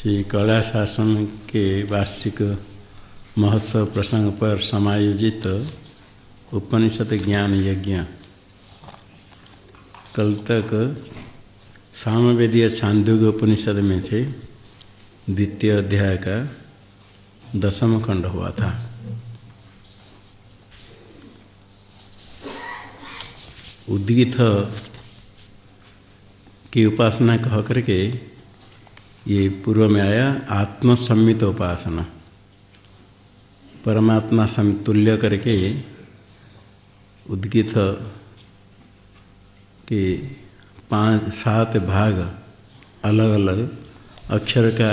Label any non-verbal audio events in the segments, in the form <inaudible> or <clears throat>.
श्री कला शासन के वार्षिक महोत्सव प्रसंग पर समायोजित उपनिषद ज्ञान यज्ञ। कल तक सामवेदीय छांदोग्य उपनिषद में थे। द्वितीय अध्याय का दसम खंड हुआ था। उद्गित की उपासना कह करके ये पूर्व में आया आत्मसम्मित उपासना। परमात्मा समतुल्य करके उद्गित के पाँच, सात भाग अलग अलग अक्षर का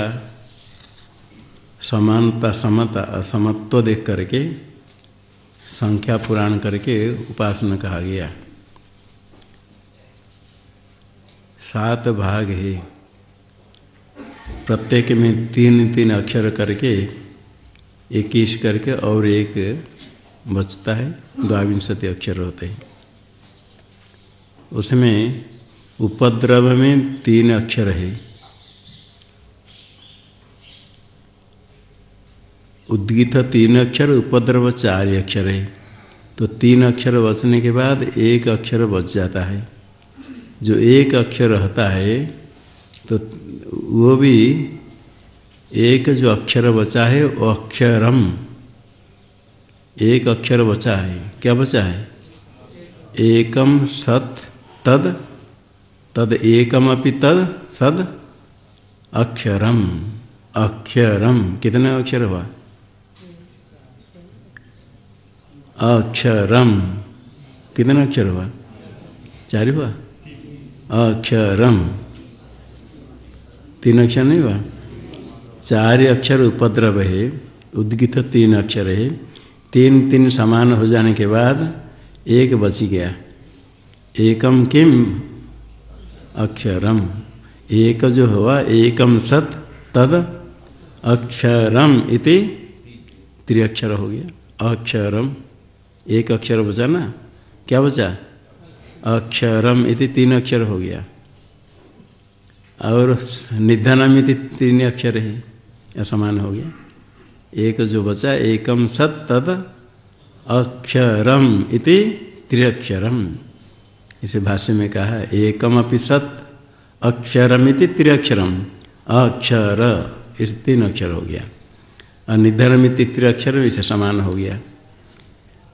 समानता, समता असमत्व देख करके संख्या पुराण करके उपासना कहा गया। सात भाग है। प्रत्येक में तीन तीन अक्षर करके इक्कीस करके और एक बचता है द्वाविंशति अक्षर होते हैं। उसमें उपद्रव में तीन अक्षर है। उद्गित तीन अक्षर, उपद्रव चार अक्षर है। तो तीन अक्षर बचने के बाद एक अक्षर बच जाता है। जो एक अक्षर रहता है तो वो भी एक जो अक्षर बचा है वो अक्षरम। एक अक्षर बचा है। क्या बचा है? एकम सत तद तद एकम अपि तद, सद अक्षरम। अक्षरम। कितने अक्षर हुआ? अक्षरम। कितने अक्षर हुआ? चार हुआ? अक्षरम। तीन अक्षर नहीं हुआ? चार अक्षर उपद्रव है, उद्गित तीन अक्षर है। तीन तीन समान हो जाने के बाद एक बच गया। एकम किम? अक्षरम। एक जो हुआ, एकम सत, तद अक्षरम इति त्रिअक्षर हो गया। अक्षरम। एक अक्षर बचा ना? क्या बचा? अक्षरम इति तीन अक्षर हो गया। और निधनम इति तीन अक्षर है, असमान हो गया। एक जो बचा, एकम सत तद अक्षरम इति त्रिअक्षरम। इसे भाष्य में कहा एकम अपि सत अक्षरम इति त्रिअक्षरम। अक्षर, इस तीन अक्षर हो गया। और निधनम इति त्रिअक्षर इसे समान हो गया।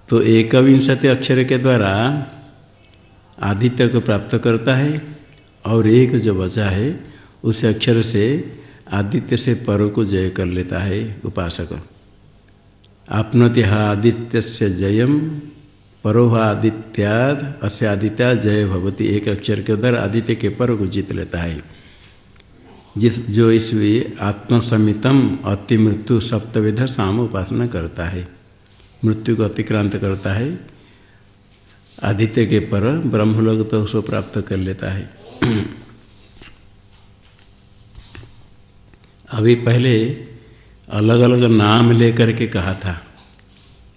तो एकविंशति अक्षर के द्वारा आदित्य को प्राप्त करता है। और एक जो बचा है, उस अक्षर से आदित्य से पर को जय कर लेता है उपासक। आपनोति आदित्य से जयम परोह आदित्याद अस्य आदित्या जय भवती। एक अक्षर के उधर आदित्य के पर को जीत लेता है। जिस, जो इस आत्मसमितम अति मृत्यु सप्तविध साम उपासना करता है। मृत्यु को अतिक्रांत करता है। आदित्य के पर ब्रह्मलोक तो उसको प्राप्त कर लेता है। <clears throat> अभी पहले अलग अलग नाम लेकर के कहा था।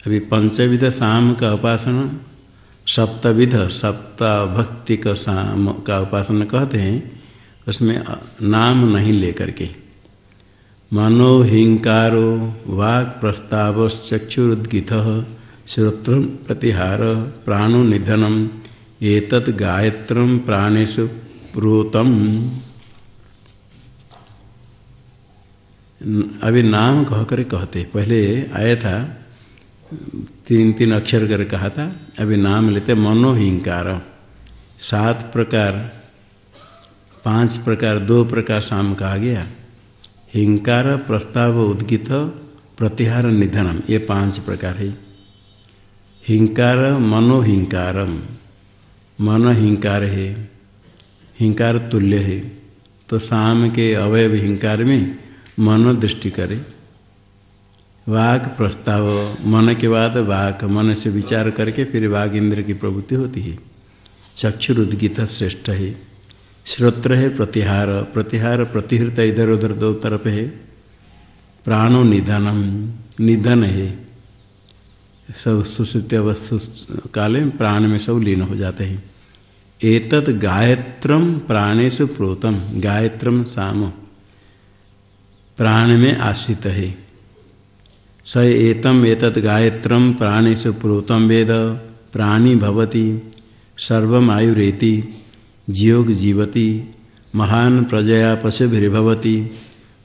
अभी पंचविध शाम का उपासना, सप्तविध सप्ताभक्ति का शाम का उपासना कहते हैं, उसमें नाम नहीं लेकर के। मनो हिंकारो वाक् प्रस्ताव चक्षुरुद्गित श्रोत्र प्रतिहार प्राणो निधनम, एतत् गायत्रम प्राणेशु प्रोतम। अभी नाम कह कर कहते, पहले आया था, तीन तीन अक्षर कर कहा था, अभी नाम लेते मनोहिंकार। सात प्रकार, पाँच प्रकार, दो प्रकार शाम कहा गया। हिंकार, प्रस्ताव, उद्गित, प्रतिहार, निधनम, ये पाँच प्रकार है। हिंकार, मनोहिंकारम। मन हिंकार है। हिंकार तुल्य है। तो शाम के अवयव हिंकार में मन दृष्टि करे। वाक प्रस्ताव, मन के बाद वाक, मन से विचार करके फिर वाघ इंद्र की प्रवृत्ति होती है। चक्षुरुद्गित श्रेष्ठ है। श्रोत्र है प्रतिहार प्रतिहार प्रतिहृत इधर उधर दो तरफ़ है। प्राणो निधनम, निधन है। सब सुश्रुत काले प्राण में सब लीन हो जाते हैं। एतत् गायत्रम प्राणेशु प्रोतम गायत्रम साम। प्राण में आश्रित है। स एतम एतत् गायत्रम प्राणेश प्रोतम वेद, प्राणी भवति, सर्वमायुरेति जीवग जीवती, महान प्रजया पशुभिर्भवती,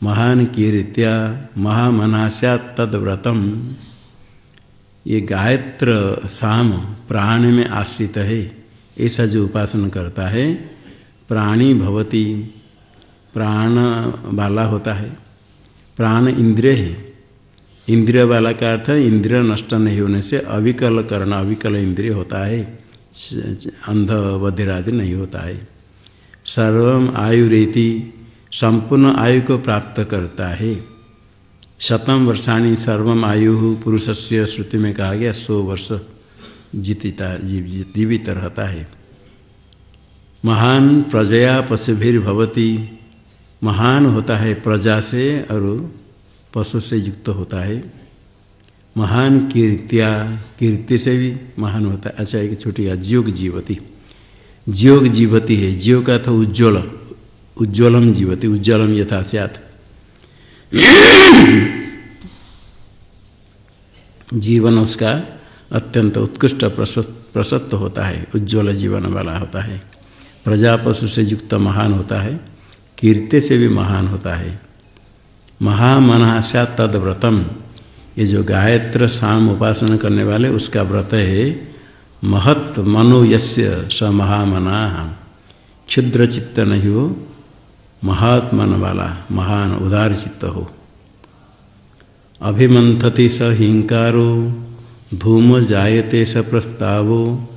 महान कीर्त्या महामना तद्व्रतम ये गायत्र साम प्राण में आश्रित है। ऐसा जो उपासना करता है, प्राणी भवती, प्राण वाला होता है, प्राण इंद्रिय है। इंद्रिय वाला का अर्थ इंद्रिय नष्ट नहीं होने से अविकल करण, अविकल इंद्रिय होता है, अंध, बधिरादि नहीं होता है। सर्वम आयुरेति, संपूर्ण आयु को प्राप्त करता है। शतम वर्षाणी सर्वम आयु पुरुष से श्रुति में कहा गया, सौ वर्ष। जीतिता जीवित रहता है। महान प्रजया पशुभिर भवती महान होता है प्रजा से और पशु से युक्त होता है। महान कीर्तिया, कीर्ति से भी महान होता है। अच्छा एक छोटी ज्योग जीवती। ज्योग जीवती है। ज्यो का था उज्ज्वल। उज्ज्वलम जीवती। उज्ज्वलम यथा सत जीवन उसका अत्यंत उत्कृष्ट प्रसत्त होता है, उज्ज्वल जीवन वाला होता है प्रजा पशु से युक्त महान होता है, कीर्ति से भी महान होता है। महामनाशा तद व्रतम। ये जो गायत्र शाम उपासना करने वाले, उसका व्रत है, महत मनो यस्य स महामना। क्षुद्र चित्त नहीं हो, महात्मन वाला, महान उदार चित्त हो। अभिमंथति स हिंकारो। धूम जायते स प्रस्तावो,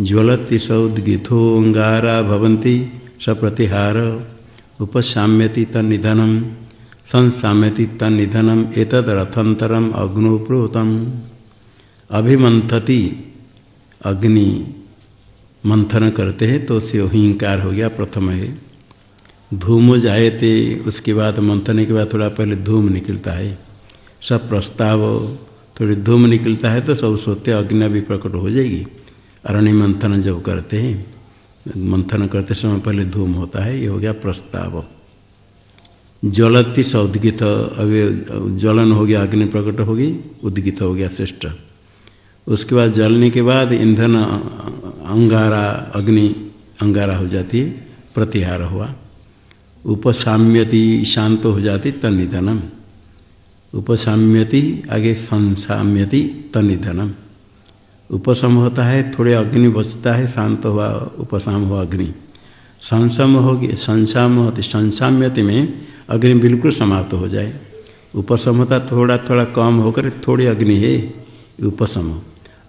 ज्वलति स उद्गिथोंगारा भवन्ति स प्रतिहार। उपशाम्यति तनिधनम संसाम्यति तनिधनम एतद रथंतरम अग्नोप्रोतम अभिमंथति अग्नि, मंथन करते हैं तो से हिंकार हो गया, प्रथम है। धूम जायते, उसके बाद मंथने के बाद थोड़ा पहले धूम निकलता है। सब प्रस्ताव थोड़ी धूम निकलता है तो सब सोते अग्नि भी प्रकट हो जाएगी। अरण्य मंथन जब करते हैं, मंथन करते समय पहले धूम होता है, ये हो गया प्रस्ताव। ज्वलती स उद्गित, अभी ज्वलन हो गया, अग्नि प्रकट होगी उद्गित हो गया श्रेष्ठ। उसके बाद जलने के बाद ईंधन, अंगारा, अग्नि, अंगारा हो जाती है, प्रतिहार हुआ। उपसाम्यति शांत हो जाती, तनिधनम। उपसाम्यति, आगे संसाम्यति, तनिधनम। उपशम होता है, थोड़े अग्नि बचता है, शांत हुआ, उपसाम हुआ अग्नि। संसम होगी, संसाम होती, संसाम्यति में अग्नि बिल्कुल समाप्त हो जाए। उपसम होता, थोड़ा थोड़ा कम होकर थोड़ी अग्नि है, उपसम।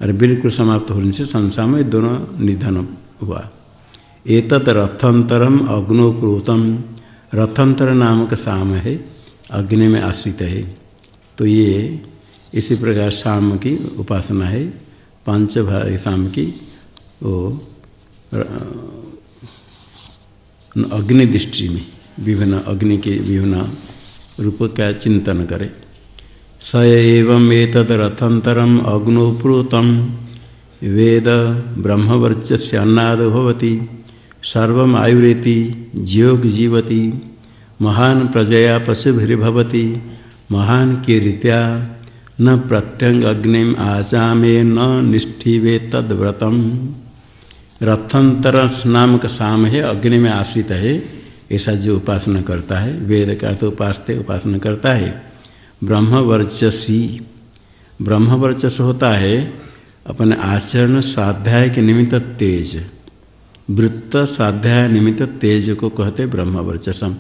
और बिल्कुल समाप्त होने से संसाम दोनों निधन हुआ। एतत् रथंतरम अग्नोप्रोतम रथंतर नामक साम है, अग्नि में आश्रित है। तो ये इसी प्रकार शाम की उपासना है पाँच भाग शाम की, वो अग्नि दृष्टि में, विभिन्न अग्नि के विभिन्न रूप का चिंतन करे। स एवं एतद रथंतरम अग्नोप्रोतम। वेद ब्रह्मवर्चस्य अन्नाद होती सर्व आयुरेति ज्योग जीवती। महान प्रजया पशुभिर्भवती। महान कीर्त्या न प्रत्यंग अग्निम आचामे न निष्ठिवे तद्व्रतम। रथंतर नामक साम है अग्नि में आश्रित है, ऐसा जो उपासना करता है, वेद का तो उपासते उपासना करता है। ब्रह्मवर्चसी। ब्रह्मवर्चस होता है, अपने आचरण स्वाध्याय के निमित्त तेज। वृत्त स्वाध्याय निमित्त तेज को कहते ब्रह्मवर्चसम।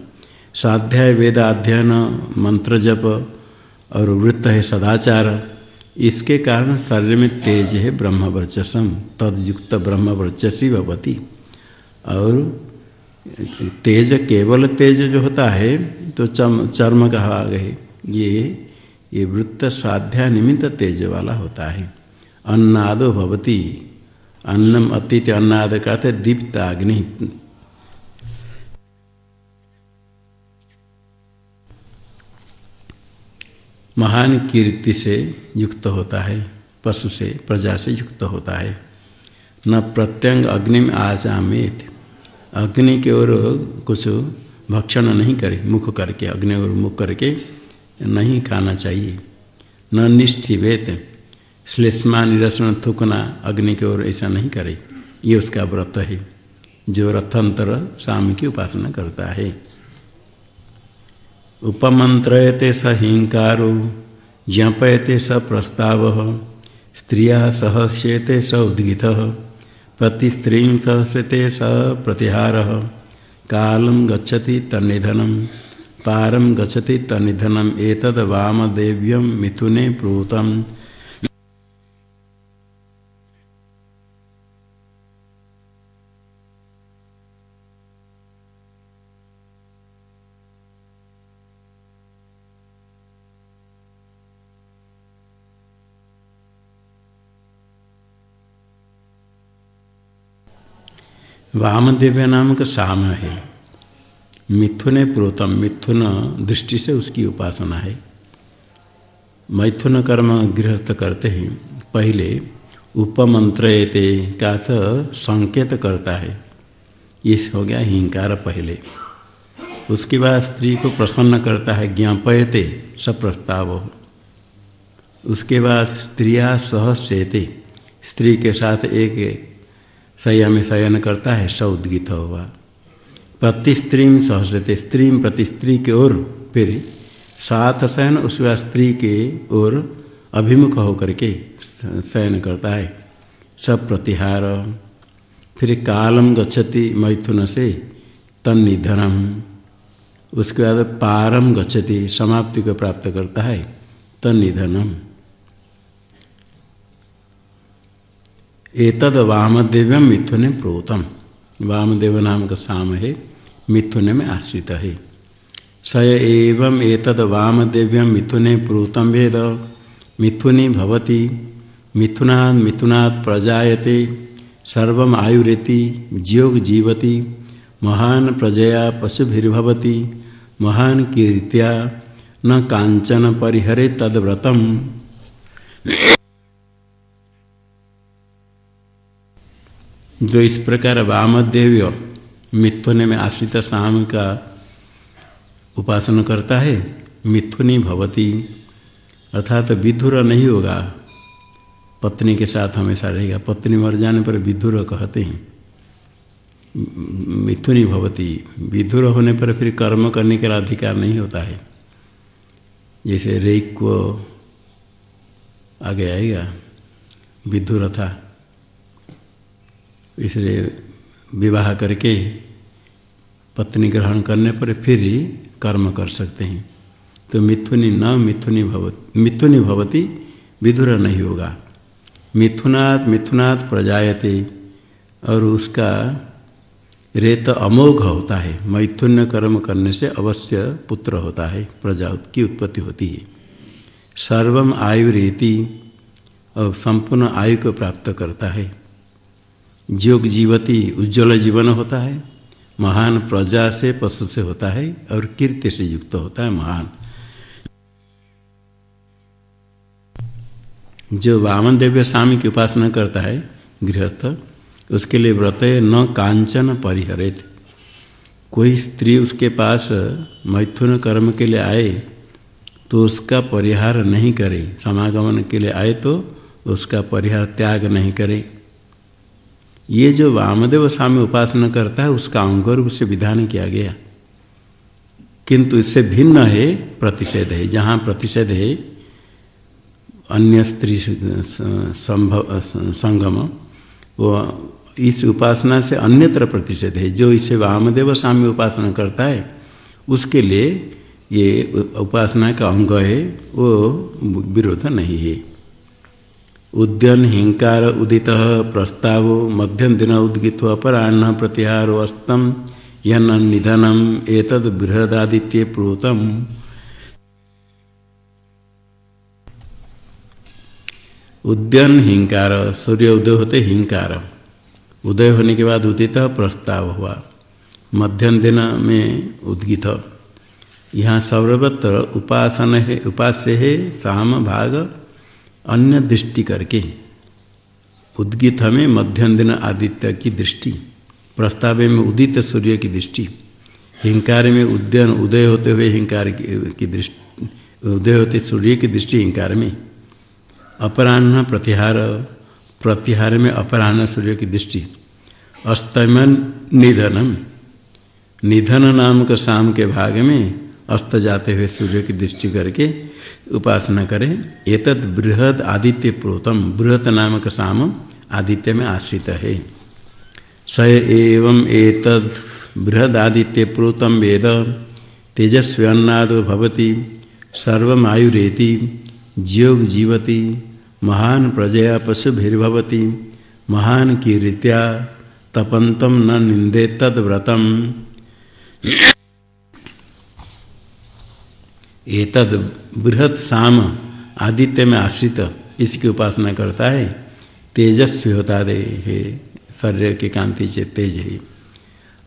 स्वाध्याय वेद अध्ययन मंत्र जप और वृत्त है सदाचार। इसके कारण शरीर में तेज है ब्रह्मवर्चसम तदयुक्त ब्रह्मवर्चसी भवती और तेज, केवल तेज जो होता है तो चम, चर्म का भाग है ये ये वृत्त स्वाध्याय निमित्त तेज वाला होता है। अन्नादो भवती, अन्नम अतीत अन्नाद कहते दीप्त अग्नि महान कीर्ति से युक्त होता है, पशु से, प्रजा से युक्त होता है। न प्रत्यंग अग्नि में आजामित अग्नि की ओर कुछ भक्षण नहीं करे, मुख करके, अग्नि और मुख करके नहीं खाना चाहिए। न निष्ठिवेत श्लेष्मा, निरसन, थूकना अग्नि की ओर ऐसा नहीं करे। ये उसका व्रत है, जो रथंतर शाम की उपासना करता है। उपमंत्रयते स हिंकारो, ज्ञपयते स प्रस्ताव, स्त्रिया सहस्यते स उद्गित प्रतिस्त्री सहस्यते स प्रतिहार कालम गच्छति तनिधनम पारम गच्छति तनिधनम एतद वामदेव्यम मिथुने प्रोतम वामदेव नाम का साम है। मिथुन प्रोतम, मिथुन दृष्टि से उसकी उपासना है। मैथुन कर्म गृहस्थ करते हैं। पहले उपमंत्रयते का संकेत करता है। ये हो गया हिंकार पहले। उसके बाद स्त्री को प्रसन्न करता है, ज्ञापयते प्रस्ताव। उसके बाद स्त्रिया सहस्यते। स्त्री के साथ एक शय्या में शयन करता है स उद्गित हुआ प्रति स्त्री सहसते स्त्री प्रति स्त्री की ओर फिर सात शयन उसके बाद स्त्री के ओर अभिमुख होकर के शयन करता है। सब प्रतिहार। फिर कालम गच्छति मैथुन से तन्निधनम। उसके बाद पारम गच्छति समाप्ति को प्राप्त करता है तन्निधनम। एतद वामदेव्यम मिथुन प्रोतम। वामदेव नाम का साम है मिथुन में आश्रित है स एवं एतद मिथुने प्रोतम वेद। मिथुनी भवति मिथुना मिथुनात् प्रजायते सर्व आयुरेति, ज्योग जीवति, महान प्रजया पशुभिर्भवति, महान कीर्त्या न कांचन परिहरे तद्व्रतम। जो इस प्रकार वामदेव्य मिथुन में आश्रित शाम का उपासना करता है, मिथुनी भवती। अर्थात तो विधुर नहीं होगा। पत्नी के साथ हमेशा रहेगा। पत्नी मर जाने पर विधुर कहते हैं। मिथुनी भवती, विधुर होने पर फिर कर्म करने का अधिकार नहीं होता है। जैसे रेक को आगे आएगा, विधुर था। इसलिए विवाह करके पत्नी ग्रहण करने पर फिर ही कर्म कर सकते हैं। तो मिथुनी न मिथुनी भवत, मिथुनी भवती विधुर नहीं होगा। मिथुनात् मिथुनात् प्रजायते, और उसका रेत अमोघ होता है। मैथुन्य कर्म करने से अवश्य पुत्र होता है, प्रजा की उत्पत्ति होती है। सर्वम आयु रेति और संपूर्ण आयु को प्राप्त करता है। योग जीवती उज्ज्वल जीवन होता है, महान प्रजा से पशु से होता है और कीर्ति से युक्त होता है महान। जो वामन देव्य स्वामी की उपासना करता है, गृहस्थ, उसके लिए व्रत न कांचन परिहरित। कोई स्त्री उसके पास मैथुन कर्म के लिए आए तो उसका परिहार नहीं करे। समागमन के लिए आए तो उसका परिहार त्याग नहीं करे। ये जो वामदेव स्वामी उपासना करता है, उसका अंग रूप से विधान किया गया। किंतु इससे भिन्न है प्रतिषेध है। जहाँ प्रतिषेध है, अन्य स्त्री संभव, संगम, वो इस उपासना से अन्यत्र प्रतिषेध है। जो इसे वामदेव स्वामी उपासना करता है, उसके लिए ये उपासना का अंग है, वो विरोध नहीं है। उद्यन हिंकार उदित प्रस्ताव मध्यम दिन उद्गित अपराह प्रतिहारो अस्तम यन निधनम एतद बृहदादित्य प्रोतम। उद्यन हिंकार, सूर्य उदय होते हिंकार। उदय होने के बाद उदित प्रस्ताव हुआ। मध्यम दिन में उद्गित। यहाँ सर्वत्र उपासन है, उपास्य है साम भाग अन्य दृष्टि करके। उद्गित में मध्यम दिन आदित्य की दृष्टि, प्रस्ताव में उदित सूर्य की दृष्टि, हिंकार में उद्यन, उदय होते हुए हिंकार की दृष्टि, उदय होते सूर्य की दृष्टि हिंकार में। अपराह्न प्रतिहार प्रतिहार में अपराह्न सूर्य की दृष्टि। अस्तमन निधनम, निधन नाम का शाम के भाग में अस्त जाते हुए सूर्य की दृष्टि करके उपासना करें। एतद बृहद आदित्य प्रोतम, बृहत नामक शाम आदित्य में आश्रित है। स एवं एतद बृहद आदित्य प्रोतम वेद, तेजस्वी अन्नादो भवती सर्वमायुरेति ज्योग जीवती, महान प्रजया पशुभिर्भवती, महान कीर्त्या तपंतम न निंदे तद व्रतम एतद बृहत साम आदित्य में आश्रित इसकी उपासना करता है। तेजस्वी होता दे है शरीर की कांति से तेज है।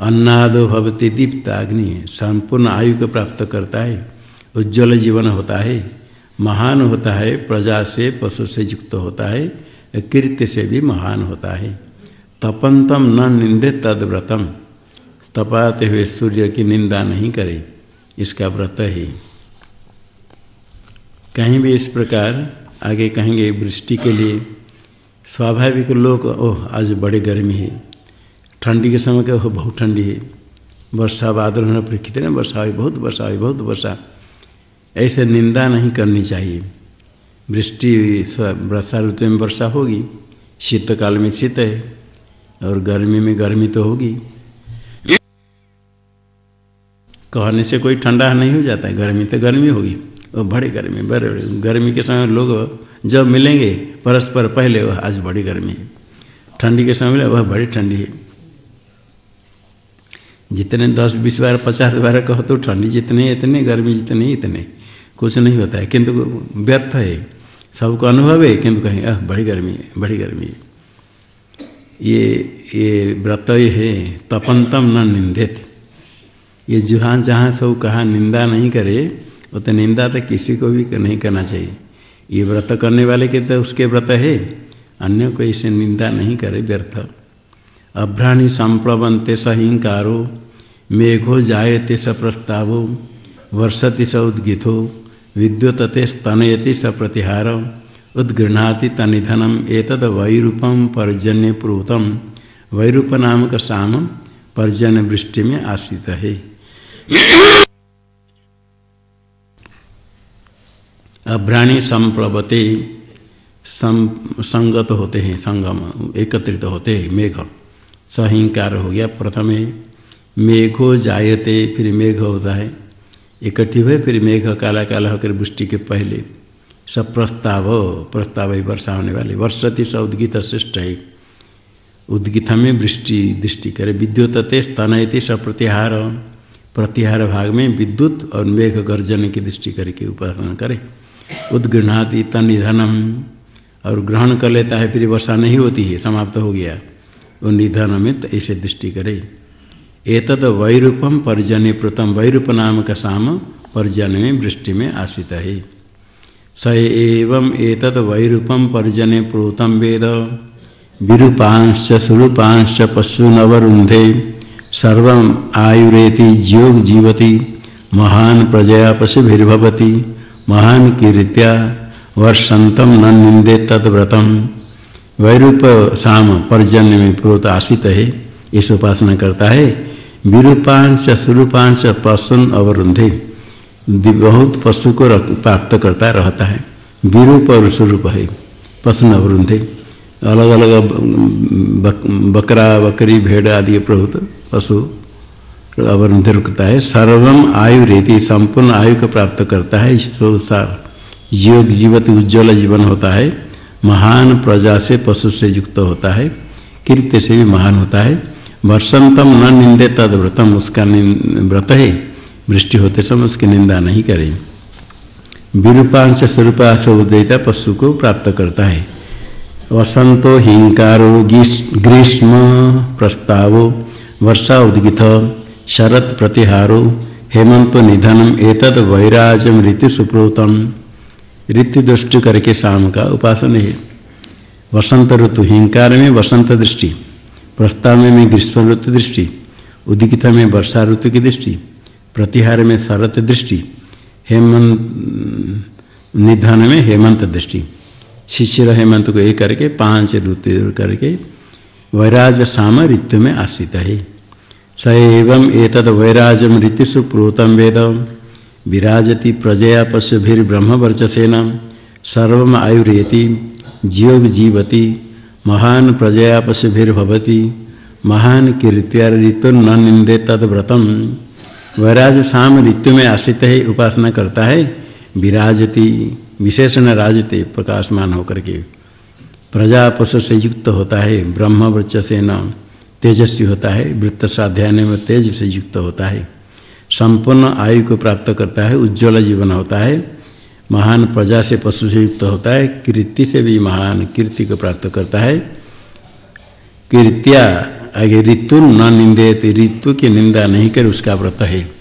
अन्नादो भवती दीप्त अग्नि, संपूर्ण आयु को प्राप्त करता है। उज्ज्वल जीवन होता है। महान होता है, प्रजा से, पशु से युक्त होता है। कीर्ति से भी महान होता है। तपंतम न निंदे तद व्रतम। तपाते हुए सूर्य की निंदा नहीं करे, इसका व्रत है। कहीं भी इस प्रकार आगे कहेंगे वृष्टि के लिए, स्वाभाविक लोग, ओह, आज बड़ी गर्मी है। ठंडी के समय के का बहुत ठंडी है। वर्षा बादल होने पर कितने वर्षा हुई, बहुत वर्षा हुई, बहुत वर्षा। ऐसे निंदा नहीं करनी चाहिए। वृष्टि वर्षा ऋतु में वर्षा होगी, शीतकाल में शीत है, और गर्मी में गर्मी तो होगी। कहने से कोई ठंडा नहीं हो जाता है गर्मी तो गर्मी होगी। और बड़ी गर्मी, बड़े गर्मी के समय लोग जब मिलेंगे, परस्पर पहले वह आज बड़ी गर्मी है। ठंडी के समय मिले वह बड़ी ठंडी है। जितने दस, बीस बार, पचास बार कहो तो ठंडी जितने, इतने, गर्मी जितने, इतने। कुछ नहीं होता है, किंतु व्यर्थ है। सबको अनुभव है, किंतु कहें, अह, बड़ी गर्मी है, बड़ी गर्मी है। ये ये व्रत ये है तपंतम न निंदित। ये जहाँ जहाँ सब कहा, निंदा नहीं करे वो तो निंदा तो किसी को भी नहीं करना चाहिए। ये व्रत करने वाले के तो उसके व्रत है। अन्य को इसे निंदा नहीं करे, व्यर्थ। अभ्राणी संप्रवंते सहिंकारो मेघो जायते स प्रस्तावो, वर्षति स उद्गिथो विद्युतते स्तनयति स प्रतिहार उद्गृहति तनिधनम, एतद वैरूपम पर्जन्य प्रोतम वैरूप नामक साम पर्जन्य वृष्टि में आश्रित है। अभ्राणी संप्रवते संगत होते हैं, संगम, एकत्रित होते हैं, मेघ। सहिंकार हो गया प्रथम। मेघो जायते, फिर मेघ होता है। इकट्ठी हुए, फिर मेघ काला काला होकर वृष्टि के पहले। सब प्रस्ताव प्रस्ताव वर्षा होने वाले। वर्षति स उद्गित श्रेष्ठ है। उद्गित में वृष्टि दृष्टि करे। विद्युतते स्तनयति स प्रतिहार प्रतिहार भाग में विद्युत और मेघ गर्जन की दृष्टि करके उपासना करे। उद्गृहणाति तनिधनम और ग्रहण कर लेता है, फिर वर्षा नहीं होती है, समाप्त हो गया। वो निधन में ऐसे दृष्टि करे। एतद वैरूपम पर्जन्य प्रतम वैरूप नाम का साम पर्जन्य में वृष्टि में आश्रित है। स एवं एतद वैरूपम पर्जन्य प्रोतम वेद। विरूपांश स्वरूपांश पशु नवरुंधे सर्व आयुरेति ज्योग जीवती। महान प्रजया पशुभिर्भवती। महान कीर्त्या वर्षंतम न निंदे तद्व्रतम। वैरूप शाम पर्जन्य में प्रोत आश्रित है। इस उपासना करता है। विरूपांश स्वरूपांश पशुन अवरुंधे बहुत पशु को प्राप्त करता रहता है। विरूप और स्वरूप है। पशु अवरुंधे अलग अलग बक, बकरा बकरी भेड़ आदि प्रभुत पशु अवरुंधे रुकता है, सर्वम आयु रहती संपूर्ण आयु को प्राप्त करता है इस अनुसार जीव जीवत उज्ज्वल जीवन होता है, महान प्रजा से पशु से युक्त होता है कीर्ति से भी महान होता है। वर्षंतम न निंदे तद व्रतम, उसका व्रत है, वृष्टि होते समय उसकी निंदा नहीं करें। विरूपांश स्वरूपाश उदयता पशु को प्राप्त करता है। वसंतो हिंकारो ग्रीष्म प्रस्तावो, वर्षा उद्गित। शरत प्रतिहारो हेमंतो निधनम, एतद वैराजम ऋतु सुप्रोतम ऋतु दृष्टि करके शाम का उपासन है। वसंत ऋतु हिंकार में वसंत दृष्टि। प्रस्ताव में ग्रीष्म ऋतु दृष्टि। उदिकित में वर्षा ऋतु की दृष्टि। प्रतिहार में शरत दृष्टि। हेमंत निधन में हेमंत दृष्टि। शिशिर हेमंत को एक करके, पाँच ऋतु करके वैराज साम ऋतु में आश्रित है। स एवं एतद ऋतुषु प्रोतम वेद विराजति प्रजया पशुभिर्ब्रह्मवर्चसेन सर्व आयुरेति जीव जीवती। महान प्रजया पशुभिर्भवती महान कीर्तिया ऋतु न निंदे तद व्रतम। वैराज शाम ऋतु में आश्रित है उपासना करता है। विराजति, विशेषण राजते प्रकाशमान होकर के। प्रजा पशु से युक्त होता है ब्रह्म वृक्ष से न तेजस्वी होता है वृत्त साध्यान में तेज से युक्त होता है। संपूर्ण आयु को प्राप्त करता है, उज्ज्वल जीवन होता है। महान प्रजा से पशु से युक्त होता है, कीर्ति से भी महान कीर्ति को प्राप्त करता है। कीर्तिया, आगे ऋतु न निंदे ऋतु की निंदा नहीं कर उसका व्रत है।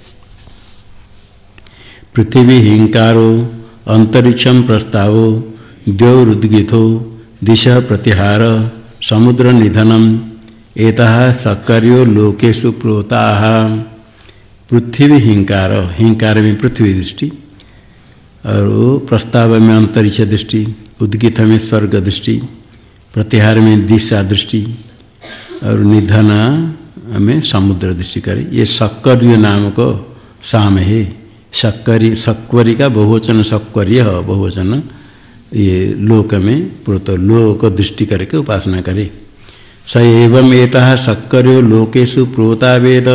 पृथ्वी हिंकारो अंतरिक्षम प्रस्तावो द्यौरुद्गिथो दिश प्रतिहार, समुद्र निधनम एता सक्रियो लोकेशु प्रोता। पृथ्वी हिंकार हिंकार में पृथ्वी दृष्टि, और प्रस्ताव में अंतरिक्ष दृष्टि, उद्गित में स्वर्ग दृष्टि प्रतिहार में दिशा दृष्टि, और निधन में समुद्र दृष्टि करे। ये सक्रिय नाम को साम है। शक्करी सक्वरी का बहुवचन, सक्वरीय बहुवचन, ये लोक में प्रोत, लोक दृष्टि करके उपासना करे। स एवं एक सक्कर्यो लोकेशु प्रोता वेद।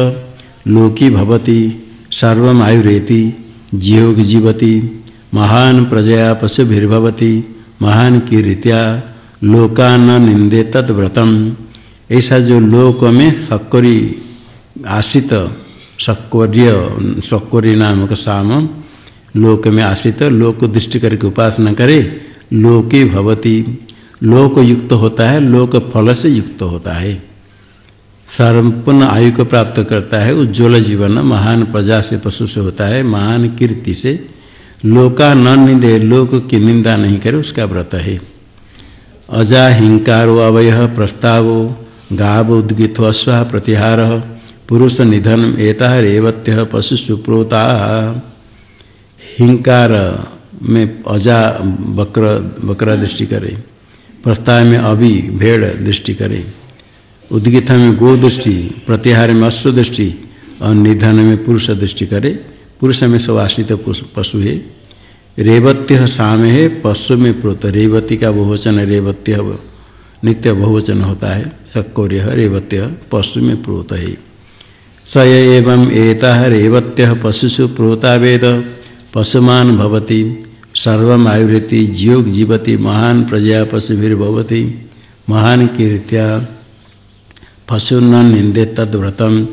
लोकी भवती सर्वयुरेति जीवग जीवती, महान प्रजया पशुभिर्भवती, महान कीर्त्या लोका न निंदे तद्व्रतम ऐसा जो लोक में सक्करी आश्रित सक्वर्य सक्वरी नामक साम लोक में आश्रित, लोक दृष्टि करके उपासना करे, लोके भवती। लोक युक्त होता है लोक फल से युक्त होता है। संपूर्ण आयु को प्राप्त करता है, उज्ज्वल जीवन, महान प्रजा से पशु से होता है, महान कीर्ति से। लोका न निंदे, लोक की निंदा नहीं करे, उसका व्रत है। अजा हिंकारो अवय प्रस्तावो गाव उद्गित अश्वा प्रतिहार, पुरुष निधन एता रेवत्य पशु सुप्रोता। हिंकार में अजा बकर बकरा दृष्टि करे। प्रस्ताव में अभी भेड़ दृष्टि करे। उद्गित में गो दृष्टि प्रतिहार में अश्व दृष्टि और निधन में पुरुष दृष्टि करे। पुरुष में सवाश्रित पशु है। रेवत्य साम है पशु में प्रोत। रेवती का बहुवचन, रेवत्य नित्य बहुवचन होता है। सक्कौर्य रेवत्य पशु में प्रोत है। स एवं एता रेवत्य पशुषु प्रोता वेद पशुमान भवति। सर्वयुति जीव जीवती महान प्रजा पशुभिर्भवती महान कीर्त्या न निंदे तद्व्रतम।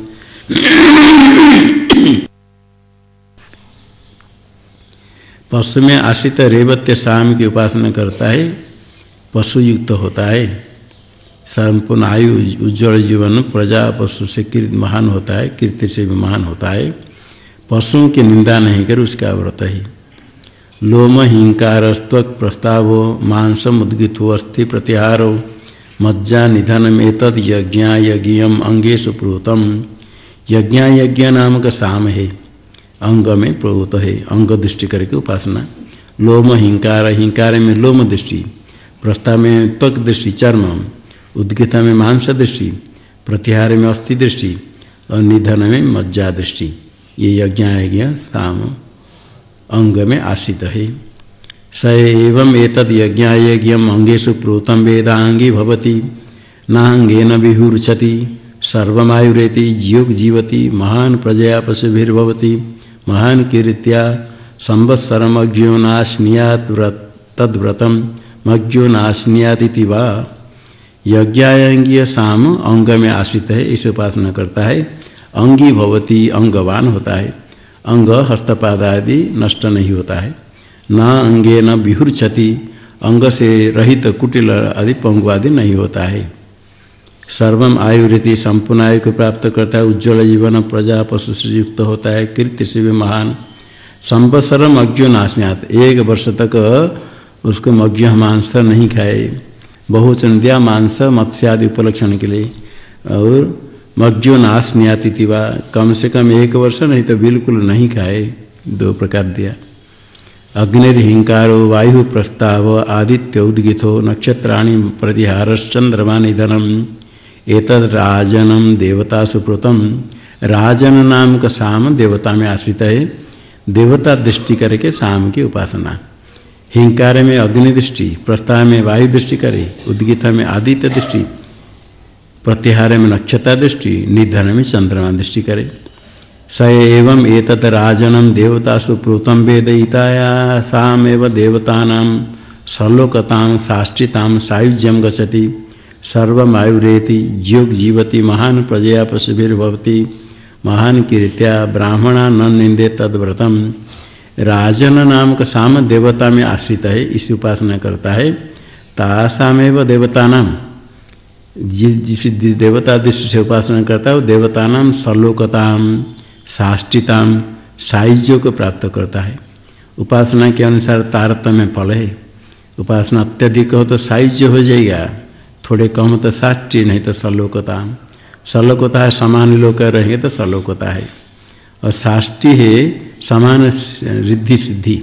पशु में आश्रित रेवत्य शाम की उपासना करता है पशु युक्त होता है। संपूर्ण आयु उज्ज्वल जीवन प्रजा पशु से कीर्ति महान होता है, कीर्ति से भी महान होता है। पशुओं की निंदा नहीं कर उसका व्रत ही। लोम हिंकार स्तक प्रस्ताव मांसम उद्गितो अस्थि प्रतिहारो मज्जा निधन में तद यज्ञा यज्ञम अंगेशु प्रोतम यज्ञा यज्ञ नामक साम है अंग में प्रोत है अंग दृष्टि करके उपासना। लोम हिंकार हिंकार में लोम दृष्टि प्रस्ताव में त्वक दृष्टि चर्म उद्गिता में मांस दृष्टि प्रतिहार में अस्थि दृष्टि और निधन में मज्जा दृष्टि ये यज्ञ यज्ञ साम। अंग में आश्रित है। स एवं एतद यज्ञ यज्ञ अंगेशु प्रोतम वेदांगी भवती नांगेन विहुर्छति सर्वमायुरेति जीव जीवती, महान प्रजया पशुभिर्भवती, महान कीर्त्या संवत्सरमज्ञो नाश्नियात तद्व्रतम मज्ञो वा। यज्ञायंगीय साम अंग में आश्रित है, इसे उपासना करता है। अंगी भवती, अंगवान होता है। अंग हस्तपाद आदि नष्ट नहीं होता है। न अंगे न विहुर्छति, अंग से रहित कुटिल आदि पंगु आदि नहीं होता है। सर्वम आयुरीति संपूर्ण आयु को प्राप्त करता है, उज्ज्वल जीवन प्रजा पशु से युक्त होता है, कीर्ति से भी महान। संवत्सरम अज्ञो नाशनाथ एक वर्ष तक उसको मज्ञ मांस नहीं खाए। बहुवचन दिया मांस मत्स्य आदि उपलक्षण के लिए। और मज्जो नाश न्याति वा। कम से कम एक वर्ष नहीं तो बिल्कुल नहीं खाए, दो प्रकार दिया। अग्निर्हिंकारो वायु प्रस्ताव आदित्य उद्गितो नक्षत्राणी प्रतिहारश्चंद्रमा निधनम एतद राजनम देवता सुप्रतम राजन नाम का साम देवता में आश्रित है, देवता दृष्टि करके साम की उपासना। हिंकार में अग्नि दृष्टि प्रस्ताव में वायु दृष्टि करे उद्गित में आदित्य दृष्टि। प्रत्याहार में नक्षत्र दृष्टि, निधन में चंद्रमा दृष्टि करे। स एवं एतत् राजनम देवतासु प्रोतम वेदयिताया सामेव देवतानां सलोकतां साष्टितां सायुज्यम गच्छति। सर्वमायुरेति, ज्योग जीवति, महान प्रजया पशुभिर्भवति। महान कीर्त्या ब्राह्मणा न निंदे तद्व्रतम राजन नाम का साम देवता में आश्रित है, इस उपासना करता है। तासामेव देवता नाम जिस देवता दृष्टि से उपासना करता है, वो देवता नाम सलोकताम साष्टिताम साहिज्य को प्राप्त करता है। उपासना के अनुसार तारतम्य फल है। उपासना अत्यधिक हो तो साहिज्य हो जाएगा। थोड़े कम तो साष्टी, नहीं तो सलोकता सलोकता है, समान लोग रहेंगे तो सलोकता है। और साष्टी है, समान रिद्धि सिद्धि।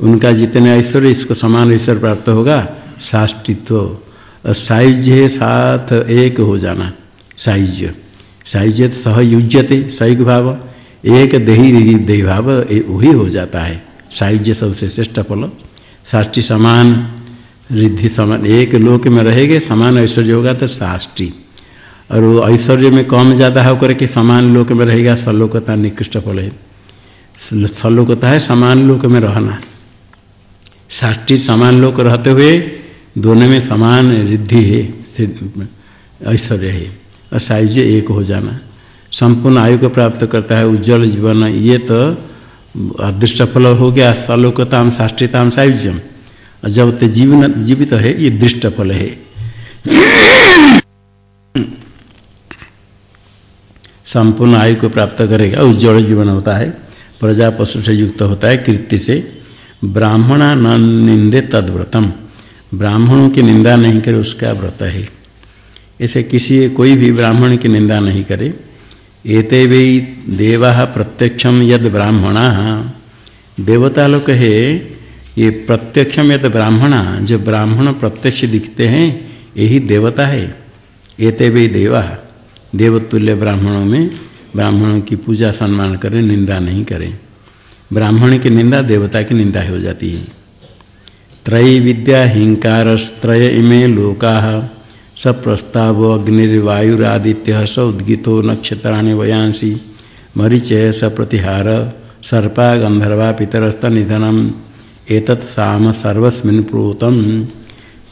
उनका जितने ऐश्वर्य, इसको समान ऐश्वर्य प्राप्त होगा, साष्टित्व। और सायुज्य साथ एक हो जाना। सायुज्य। सायुज्य सहयुज्यते सयुग भाव। एक देही देही भाव वही हो जाता है। सायुज्य सबसे श्रेष्ठ फल। साष्टी समान, रिद्धि समान, एक लोक में रहेंगे, समान ऐश्वर्य होगा तो साष्टी। और वो ऐश्वर्य में कम ज़्यादा होकर के समान लोक में रहेगा, सलोकता निकृष्ट फल है। सलोकता है, समान लोक में रहना। साष्टी समान लोक रहते हुए दोनों में समान रिद्धि है ऐश्वर्य है। और सायुज्य एक हो जाना। संपूर्ण आयु को प्राप्त करता है उज्जवल जीवन। ये तो अदृष्ट फल हो गया, सलोकताम, साष्टिताम, सायुज्यम। और जब तो जीवन, जीवित तो है, ये दृष्ट फल है। संपूर्ण आयु को प्राप्त करेगा, उज्जवल जीवन होता है। प्रजा पशु से युक्त होता है, कृत्य से। ब्राह्मणा न निंदे तद्व्रतम। ब्राह्मणों की निंदा नहीं करे, उसका व्रत है। ऐसे किसी, कोई भी ब्राह्मण की निंदा नहीं करे। एते वे देवा प्रत्यक्षम यद ब्राह्मणा। देवता लोग है, ये प्रत्यक्षम यद ब्राह्मणा, जो ब्राह्मण प्रत्यक्ष दिखते हैं, यही देवता है। एते वे देवा। देवतुल्य ब्राह्मणों में, ब्राह्मणों की पूजा सम्मान करें, निंदा नहीं करें। ब्राह्मण की निंदा, देवता की निंदा हो जाती है। त्रय विद्या हिंकारस्त्रय इमे लोका। स प्रस्ताव अग्निर्वायुरादित्य, स उद्गितो नक्षत्राणि वयांसी। मरीचय स प्रतिहार सर्पा गंधर्वा पितरस्त निधनम एतत् साम सर्वस्मिन् प्रोतम।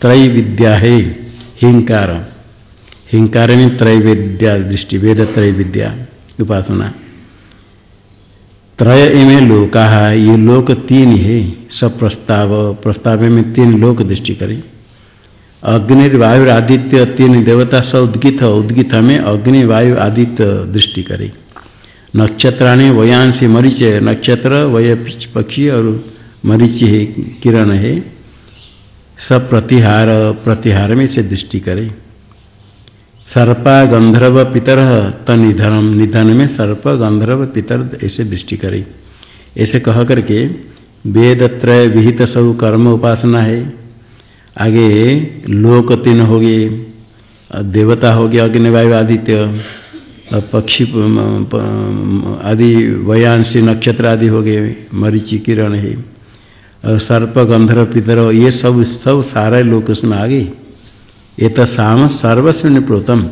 त्रय विद्या है हिंकार हिंकार में त्रय विद्या दृष्टि वेद त्रय विद्या उपासना। त्रय इमे लोका ये लोक तीन है सब प्रस्ताव प्रस्ताव में तीन लोक दृष्टि करें। अग्नि, वायु, आदित्य, तीन देवता स उद्गित उद्गित में अग्नि, वायु, आदित्य दृष्टि करे। नक्षत्राणी वयांशी मरीच, नक्षत्र, वय पक्षी और मरीच है, किरण है। सब प्रतिहार प्रतिहार में से दृष्टि करे। सर्पा गंधर्व पितर तनिधनम निधन में सर्प गंधर्व पितर ऐसे दृष्टि करे। ऐसे कह करके वेद त्रय विहित सब कर्म उपासना है। आगे लोक तीन हो गए, देवता हो गया, अग्निवायु आदित्य, पक्षी आदि वयांशी नक्षत्र आदि हो गए, मरीचि किरण है। सर्प गंधर्व पितर ये सब सब सारे लोक उसमें आ गए। ये तो साम सर्वस्व प्रोतम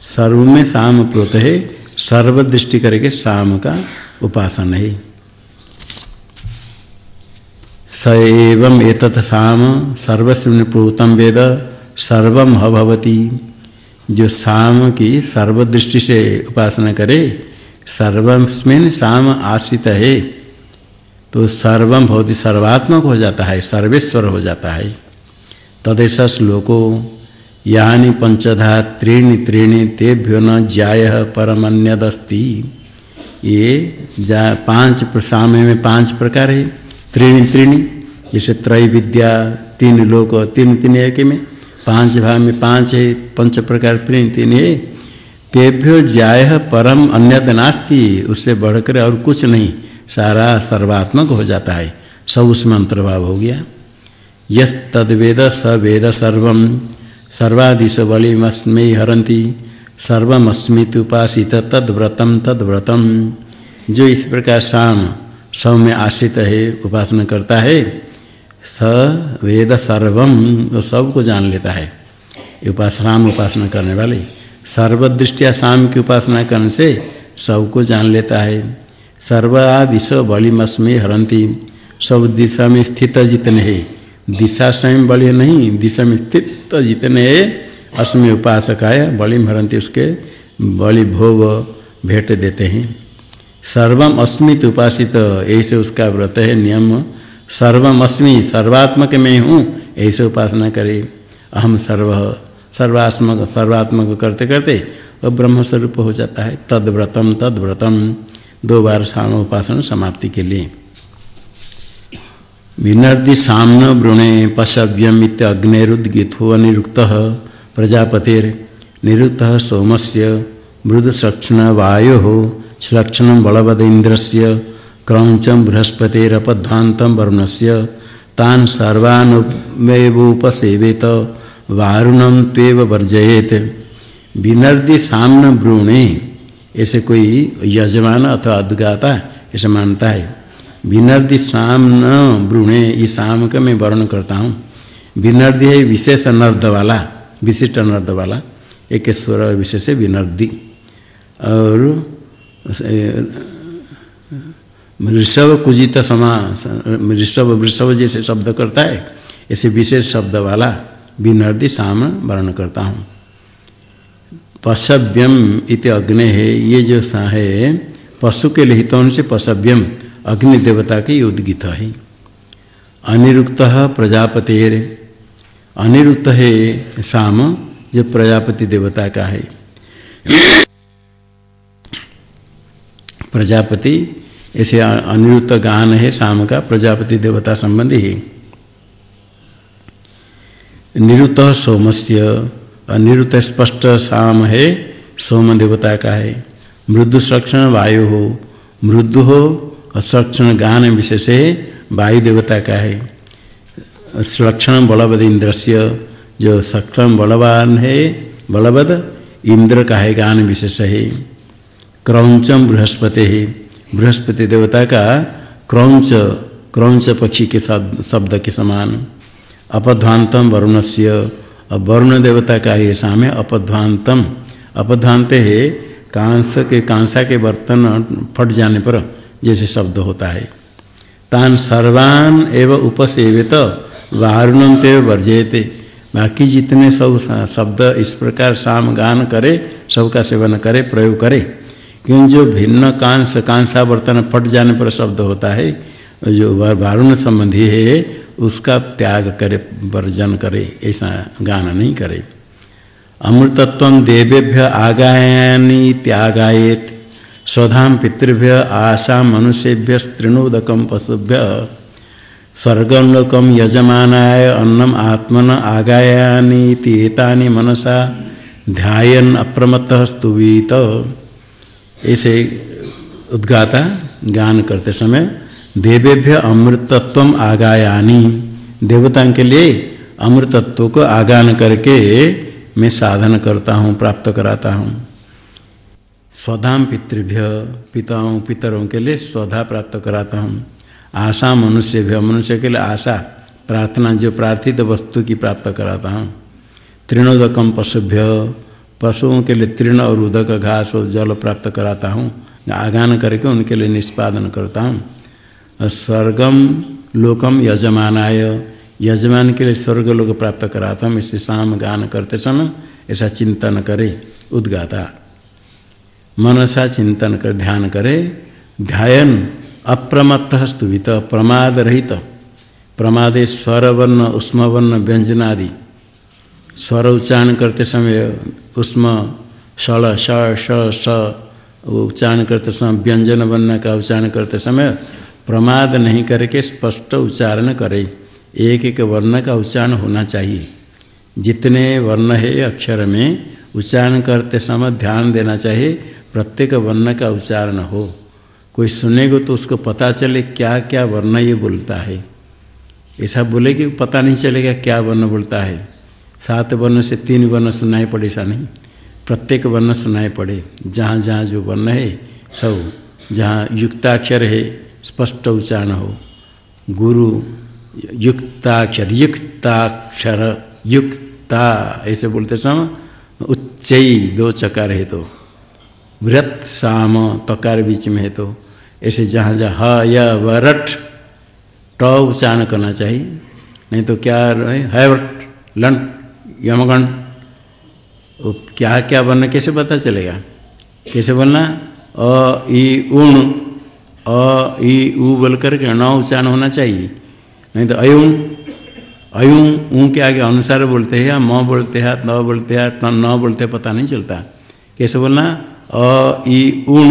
सर्व में साम प्रोत है सर्व दृष्टि करके साम का उपासन है। स एवं एतत् साम सर्वस्व प्रोतम वेद सर्वम भवती जो साम की सर्वदृष्टि से उपासना करे, सर्वस्मिन साम आश्रित है। तो सर्वम भवती, सर्वात्मक हो जाता है, सर्वेश्वर हो जाता है। तदेश श्लोको। यानी पंचधा त्रीणि त्रीणि तेभ्यो न जाय परमन्यदस्ति। ये जा पाँच साम्य में पाँच प्रकार है। त्रीणि त्रीणि, जैसे त्रय विद्या तीन लोक तीन तीन एक में पाँच भाग में पाँच है, पंच प्रकार त्रीण तीन है। तेभ्यो जाय परम अन्य नास्ति। उससे बढ़कर और कुछ नहीं, सारा सर्वात्मक हो जाता है। सब उसमें अंतर्भाव हो गया। यस तद्वेद स वेद सर्व सर्वादिश बलिमस्मे हरती सर्वमस्मित उपासित तद्व्रतम तद्व्रतम। जो इस प्रकार शाम सब में आश्रित है, उपासना करता है, स वेद सर्वम, वो सबको जान लेता है। उपासना उपासना करने वाले, सर्वदृष्टिया शाम की उपासना करने से सबको जान लेता है। सर्वादिश बलिमस्मे हरंती सब दिशा में स्थित जितने है। दिशा स्वयं बलि नहीं, दिशा में स्थित जितने है अस्मि उपासक है बलि हरंती उसके बलि भोग भेंट देते हैं। सर्वम अस्मित उपासित, ऐसे उसका व्रत है, नियम। सर्वम अस्मि, सर्वात्मक में हूँ, ऐसे उपासना करे। अहम सर्व, सर्वात्मक सर्वात्मक करते करते वह ब्रह्म स्वरूप हो जाता है। तद व्रतम तद व्रतम दो बार साम उपासना समाप्ति के लिए। विनर्दि सामन वृणे पशव्यम इत अग्निरुद्गिथो प्रजापतिर निरुक्त सोमस्य मृदुसक्षण वायो श्लक्षण बलवद इंद्र से क्रौचम बृहस्पतिरपध्वात वरुण से तान सर्वानुपसेवेत वारुणम तेव वर्जयेत। विनर्दि सामन ब्रूणे ऐसे कोई यजमान अथवा अद्गाता, ऐसे मानता है। विनर्दि सामन ब्रूणे, ये शाम का मैं वर्ण करता हूँ। विनर्दि है विशेष नर्द वाला, विशिष्ट नर्द वाला एक स्वर विशेष है विनर्दि और ऋषभ कुजित समा, ऋषभ, वृषभ जैसे शब्द करता है, ऐसे विशेष शब्द वाला विनर्दि साम वर्ण करता हूँ। पशव्यम इत अग्नि है, ये जो सा है, पशु के लिहितों से पशव्यम अग्नि देवता के उद्गित है। अनिरुक्त प्रजापतिर अनिरुक्त है साम, जो प्रजापति देवता का है। प्रजापति, ऐसे अनिरुद्ध गान है शाम का प्रजापति देवता संबंधी है। निरुत सोमस्य अनिरुत स्पष्ट शाम है, सोम देवता का है। मृदु सक्षण वायु हो, मृदु हो और सक्षण गान विशेष है वायु देवता का है। सुलक्षण बलवद इंद्र से जो सक्षण बलवान है, बलवद इंद्र का है गान विशेष। है क्रौचम बृहस्पति है। बृहस्पति देवता का क्रौच क्रौच पक्षी के शब्द के समान। अपध्वांतम वरुण से वरुण देवता का ये साम है अपध्वांतम। अपध्वांत है कांस के, कांसा के बर्तन फट जाने पर जैसे शब्द होता है। तान सर्वान एवं उपसेवित वारुणम ते वर्जयते बाकी जितने सब शब्द इस प्रकार साम गान करे, सबका सेवन करे, प्रयोग करे। क्यों जो भिन्न कांस कांसा बर्तन फट जाने पर शब्द होता है, जो वारुण संबंधी है, उसका त्याग करे, वर्जन करे, ऐसा गान नहीं करे। अमृतत्व देवेभ्य आगायानी त्यागाएत स्वधाम पितृभ्य आशा मनुष्यभ्य तृणोदकम पशुभ्य। स्वर्गम लोकम यजमानाय अन्नम आत्मन आगायानी मनसा ध्यान अप्रमत्त स्तुवीत। ऐसे उद्गाता गान करते समय देवेभ्य अमृतत्व आगायानी। देवता के लिए अमृतत्व को आगान करके मैं साधन करता हूँ, प्राप्त कराता हूँ। स्वधाम पितृभ्य, पिताओं, पितरों के लिए स्वधा प्राप्त कराता हूँ। आशा मनुष्य भी मनुष्य के लिए आशा, प्रार्थना जो प्रार्थित वस्तु की प्राप्त कराता हूँ। तृणोदकम पशुभ्य, पशुओं के लिए तृण और उदक, घास और जल प्राप्त कराता हूँ। आगान करके उनके लिए निष्पादन करता हूँ। स्वर्गम लोकम यजमानाय, यजमान के लिए स्वर्ग लोक प्राप्त कराता हूँ। इसे शाम गान करते समय ऐसा चिंतन करे, उद्गाता। मनसा चिंतन कर ध्यान करे। ध्यान अप्रमत्त स्तुवित प्रमाद रहित प्रमादे स्वर वर्ण उष्म वर्ण व्यंजनादि। स्वर उच्चारण करते समय उष्म षण श श उच्चारण करते समय, व्यंजन वर्ण का उच्चारण करते समय प्रमाद नहीं करके स्पष्ट उच्चारण करे। एक एक वर्ण का उच्चारण होना चाहिए। जितने वर्ण है अक्षर में, उच्चारण करते समय ध्यान देना चाहिए। प्रत्येक वर्ण का उच्चारण हो। कोई सुनेगा तो उसको पता चले क्या क्या वर्ण ये बोलता है। ऐसा बोले कि पता नहीं चलेगा क्या वर्ण बोलता है। सात वर्ण से तीन वर्ण सुनाई पड़े, ऐसा नहीं। प्रत्येक वर्ण सुनाई पड़े। जहाँ जहाँ जो वर्ण है, सब जहाँ युक्ताक्षर है, स्पष्ट उच्चारण हो। गुरु, युक्ताक्षर युक्ताक्षर, युक्ता, ऐसे बोलते समय उच्च दो चकार है तो। वृत साम तकार बीच में है तो ऐसे जहाँ जहाँ ह, य वरट ट उच्चारण करना चाहिए। नहीं तो क्या रहे? हैवट लन यमगण। क्या क्या बनना, कैसे पता चलेगा? कैसे बोलना अ ई उण। अ ई उ बोल करके न उच्चारण होना चाहिए। नहीं तो अयुण। अयुं ऊँ के आगे अनुसार बोलते हैं या म बोलते हैं न बोलते हैं न बोलते पता नहीं चलता। कैसे बोलना? अ ई उण।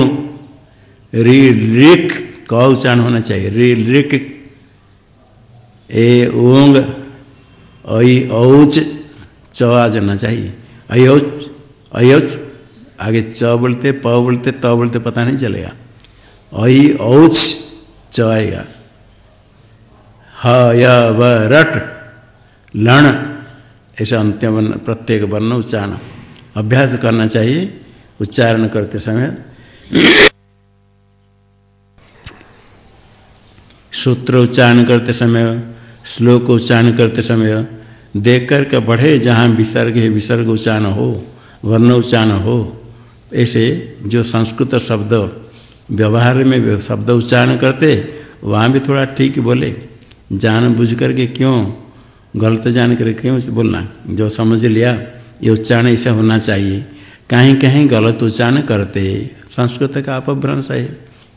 री, रिक क उच्चारण होना चाहिए। री, रिक। ए ओंग ऐ औच, च आ जाना चाहिए। अयोच अयोच। आगे च बोलते, प बोलते, त बोलते पता नहीं चलेगा। ऐ औच, च आएगा। ह, य, व, रट। लण। ऐसा अंत्य वर्ण प्रत्येक वर्ण उच्चारण अभ्यास करना चाहिए। उच्चारण करते समय। सूत्र उच्चारण करते समय, श्लोक उच्चारण करते समय, देख कर के बढ़े जहाँ विसर्ग है, विसर्ग उच्चारण हो, वर्ण उच्चारण हो। ऐसे जो संस्कृत शब्द व्यवहार में शब्द उच्चारण करते, वहाँ भी थोड़ा ठीक बोले। जान बुझ करके क्यों, गलत जान कर क्यों बोलना? जो समझ लिया, ये उच्चारण ऐसे होना चाहिए। कहीं कहीं गलत उच्चारण करते। संस्कृत का अपभ्रंश है।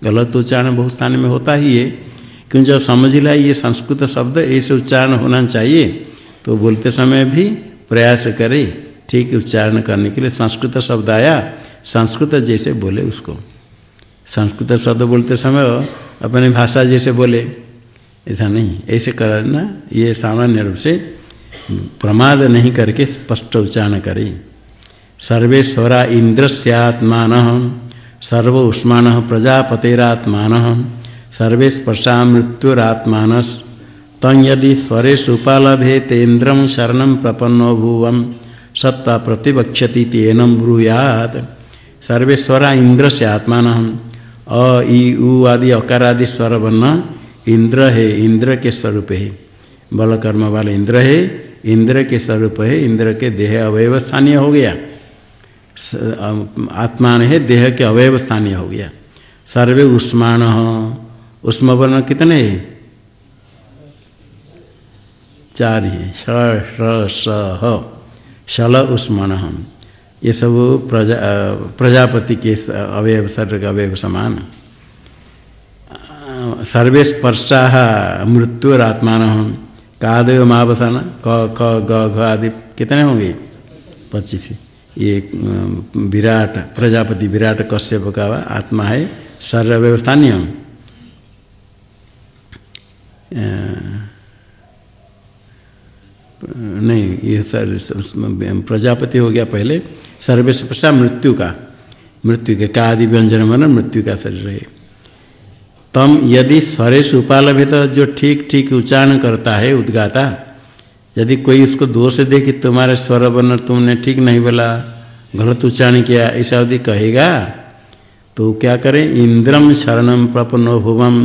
गलत उच्चारण बहुत स्थान में होता ही है। क्योंकि जब समझ लिया ये संस्कृत शब्द ऐसे उच्चारण होना चाहिए तो बोलते समय भी प्रयास करे ठीक उच्चारण करने के लिए। संस्कृत शब्द आया, संस्कृत जैसे बोले उसको। संस्कृत शब्द बोलते समय अपनी भाषा जैसे बोले। ऐसा नहीं, ऐसे करना ये सामान्य रूप से प्रमाद नहीं करके स्पष्ट उच्चारण करें। सर्वेश्वरा इंद्रस्यात्मान, सर्व उष्मान प्रजापतेरात्मान, सर्वे स्पर्शा मृत्युरात्मानस तं यदि स्वरे सुपालभे तेन्द्रम शरण प्रपन्नो भुव, सत्ता प्रतिवक्षति तेनम ब्रूयात। सर्वेश्वरा इंद्र से आत्मान अ ई उ आदि अकारादि स्वर वर्ण इंद्र है, इंद्र के स्वरूप। है बल कर्म वाले इंद्र है, इंद्र के स्वरूप है इंद्र के देह अवयव स्थानीय हो गया। आत्मान है, देह के अवयव स्थानीय हो गया। सर्वे उष्मान उष्म वर्ण कितने है? चार है शल उष्मण। ये सब प्रजा प्रजापति के अवयव सर्व का अवयव समान। सर्वे स्पर्शा मृत्युरात्मान कादय महावसान क क ग, घ आदि कितने होंगे? पच्चीस ये विराट, प्रजापति विराट कश्यप का आत्मा है शरीर व्यवस्थानीय नहीं, ये सर प्रजापति हो गया पहले सर्वेश मृत्यु का मृत्यु के का आदि व्यंजन मन मृत्यु का शरीर है। तम यदि स्वरेश उपालभित जो ठीक ठीक उच्चारण करता है, उद्गाता यदि कोई उसको दोष दे कि तुम्हारे स्वर वर्ण तुमने ठीक नहीं बोला, गलत उच्चारण किया, ऐसा यदि कहेगा तो क्या करें? इंद्रम शरणम प्रपन्नो भुवम।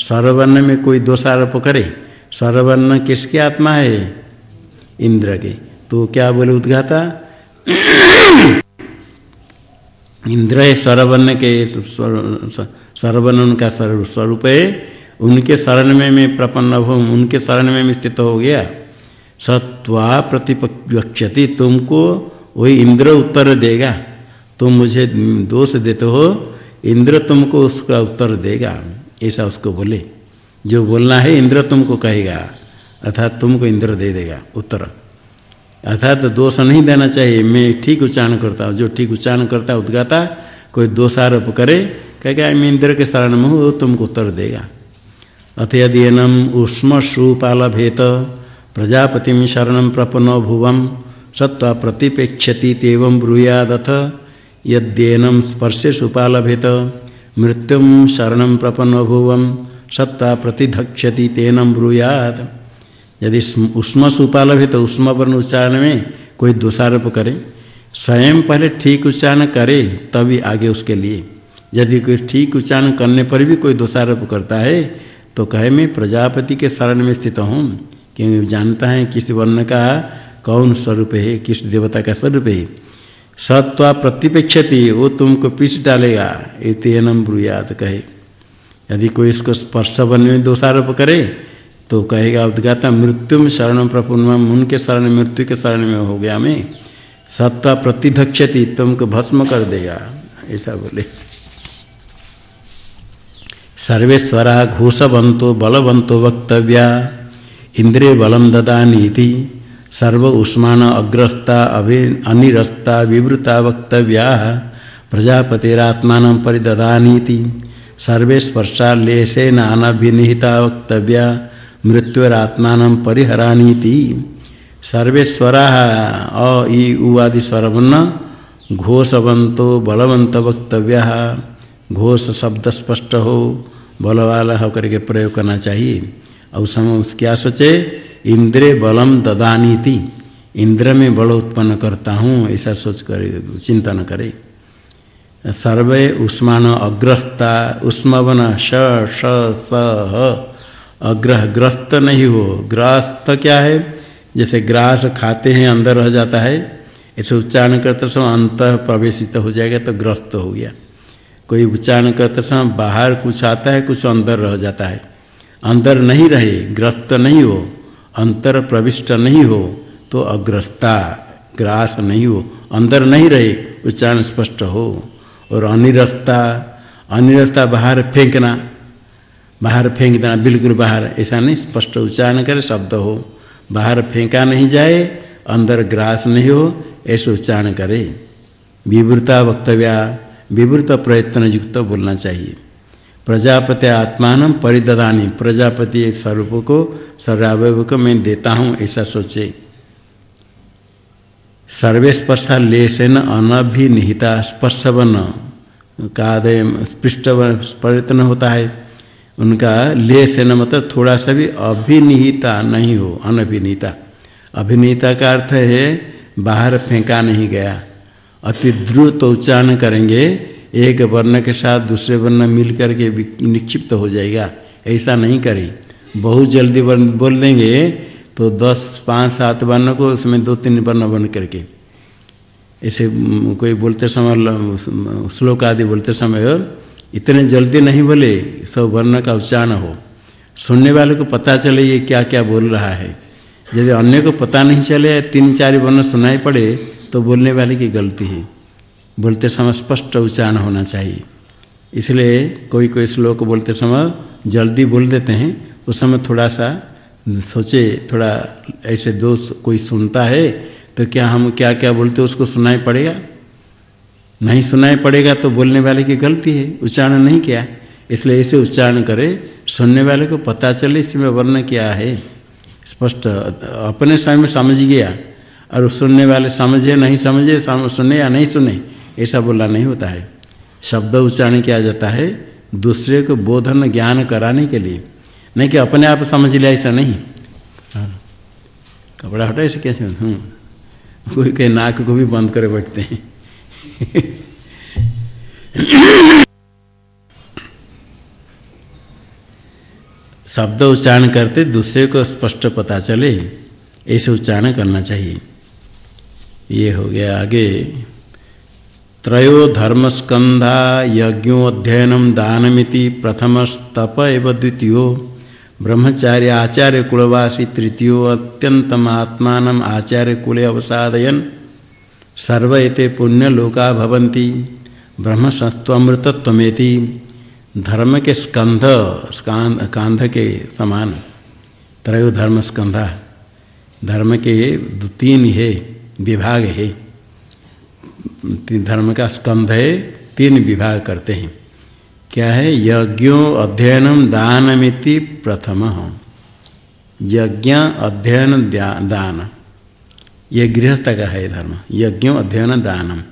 स्वरवर्ण में कोई दोषारोप करे? स्वरवर्ण किसकी आत्मा है? इंद्र के। तो क्या बोले उद्घाता इंद्र है स्वरवर्ण के स्वरवर्ण उनका स्वरूप है। उनके शरण में मैं प्रपन्न हो। उनके शरण में मैं स्थित हो गया। सत्वा प्रतिपक्षति तुमको, वही इंद्र उत्तर देगा। तुम मुझे दोष देते हो, इंद्र तुमको उसका उत्तर देगा। ऐसा उसको बोले। जो बोलना है, इंद्र तुमको कहेगा, अर्थात तुमको इंद्र दे देगा, उत्तर। अर्थात दोष नहीं देना चाहिए। मैं ठीक उच्चारण करता हूँ। जो ठीक उच्चारण करता उद्गाता, कोई दोषारोप करे, कहेगा, मैं इंद्र के शरण में हूँ तुमको उत्तर देगा। अथ यदि एनम उष्म सुपाल भेत प्रजापति शरण प्रपन्नो भुवम सत्व प्रतिपेक्षति तेवं ब्रूयादथ यद्येनम स्पर्शेश उपालभेत मृत्यु शरण प्रपन्न भुवम सत्ता प्रतिधक्षति तेनम ब्रूयाद यदि उष्म से उपालभित उष्म वर्ण उच्चारण में कोई दोषारोप करे, स्वयं पहले ठीक उच्चारण करे, तभी आगे उसके लिए। यदि कोई ठीक उच्चारण करने पर भी कोई दोषारोप करता है तो कहे मैं प्रजापति के शरण में स्थित हूँ। क्योंकि जानता है किस वर्ण का, कौन स्वरूप है, किस देवता का स्वरूप है? सत्वा प्रतिपेक्षति, वो तुमको पीछ डालेगा इतनम ब्रुयात कहे। यदि कोई इसको स्पर्श वन में दोषारोप करे तो कहेगा, उद्गाता, मृत्यु में शरण प्रपूर्ण उनके शरण, मृत्यु के शरण में हो गया मैं। सत्वा प्रतिधक्षति, तुमको भस्म कर देगा। ऐसा बोले। सर्वेश्वरा घोषवंतो, बलवंतो वक्तव्या। इंद्रिय बलम ददानी सर्व उष्मान अग्रस्ता अभि अनिरस्ता विवृता वक्तव्या प्रजापतिरात्मा परिददानीति सर्वे स्पर्शालेशेन अनभिनिहिता वक्तव्या मृत्युरात्मा परिहरानीति सर्वेश्वरा अ ई उवादि स्वरवर्ण घोषवंतो बलवंत वक्तव्य। घोष शब्द स्पष्ट हो बल वाला होकर के प्रयोग करना चाहिए। और सम क्या सोचे? इंद्र बलम ददानी थी। इंद्र में बल उत्पन्न करता हूँ, ऐसा सोच कर, चिंतन करे। सर्वे उष्मान अग्रस्ता, उष्मवन श स अग्रह ग्रस्त नहीं हो। ग्रस्त क्या है? जैसे ग्रास खाते हैं, अंदर रह जाता है। ऐसे उच्चारण करते समय अंत प्रवेशित हो जाएगा तो ग्रस्त हो गया। कोई उच्चारण करते समय बाहर कुछ आता है, कुछ अंदर रह जाता है। अंदर नहीं रहे, ग्रस्त नहीं हो, अंतर प्रविष्ट नहीं हो तो अग्रस्ता, ग्रास नहीं हो, अंदर नहीं रहे, उच्चारण स्पष्ट हो। और अनिरस्ता अनिरस्ता बाहर फेंकना, बाहर फेंक देना बिल्कुल बाहर, ऐसा नहीं, स्पष्ट उच्चारण करे, शब्द हो। बाहर फेंका नहीं जाए, अंदर ग्रास नहीं हो, ऐसे उच्चारण करे। विवृता वक्तव्या, विवृत प्रयत्न युक्त बोलना चाहिए। प्रजापति आत्मान परिददानी। प्रजापति एक स्वरूप को सर्वावय को मैं देता हूँ, ऐसा सोचे। सर्वे स्पर्शा लेशन अनभिनिहिता स्पर्शवन। का स्पृष्ट प्रयत्न होता है। उनका ले से न मतलब थोड़ा सा भी अभिनिहिता नहीं हो, अनभिनिहिता। अभिनिहिता का अर्थ है, बाहर फेंका नहीं गया। अति द्रुत उच्चारण करेंगे एक वर्ण के साथ दूसरे वर्ण मिल करके निक्षिप्त हो जाएगा। ऐसा नहीं करें। बहुत जल्दी वर्ण बोल देंगे तो दस, पाँच, सात वर्ण को उसमें दो, तीन वर्ण बन करके। ऐसे कोई बोलते समय श्लोक आदि बोलते समय इतने जल्दी नहीं बोले, सब वर्ण का उच्चारण हो। सुनने वाले को पता चले ये क्या क्या बोल रहा है। यदि अन्य को पता नहीं चले, तीन, चार वर्ण सुनाई पड़े तो बोलने वाले की गलती है। बोलते समय स्पष्ट उच्चारण होना चाहिए। इसलिए कोई कोई श्लोक बोलते समय जल्दी बोल देते हैं। उस समय थोड़ा सा सोचे, थोड़ा ऐसे दोष कोई सुनता है तो क्या हम क्या क्या बोलते उसको सुनाई पड़ेगा? नहीं सुनाई पड़ेगा तो बोलने वाले की गलती है। उच्चारण नहीं किया। इसलिए ऐसे उच्चारण करे, सुनने वाले को पता चले इसमें वर्ण क्या है। स्पष्ट, अपने समय में समझ गया, और सुनने वाले समझे, नहीं समझे सुने या नहीं सुने ऐसा बोलना नहीं होता है। शब्द उच्चारण किया जाता है दूसरे को बोधन ज्ञान कराने के लिए। नहीं कि अपने आप समझ लिया ऐसा नहीं। हाँ। कपड़ा हटा ऐसे कैसे हूँ? कोई के नाक को भी बंद कर बैठते हैं। शब्द उच्चारण करते दूसरे को स्पष्ट पता चले, ऐसे उच्चारण करना चाहिए। ये हो गया आगे। त्रयो धर्मस्कंधा यज्ञोध्ययन दानमिति प्रथम स्तप एवं द्वितीय। ब्रह्मचार्य आचार्य कुलवासी तृतीयो अत्यंतम आत्मान आचार्य कुले अवसादयन। सर्वते पुण्यलोका भवन्ति। ब्रह्म संस्त्वमृतत्वमेति धर्म के स्कंध कांध के समान। त्रयो धर्म स्कंधा धर्म के तीन है विभाग। है धर्म का स्कंध है, तीन विभाग करते हैं। क्या है? यज्ञों अध्ययन दानमिति प्रथम। यज्ञ, अध्ययन दान। ये गृहस्थ का है धर्म। यज्ञ, अध्ययन, दानम।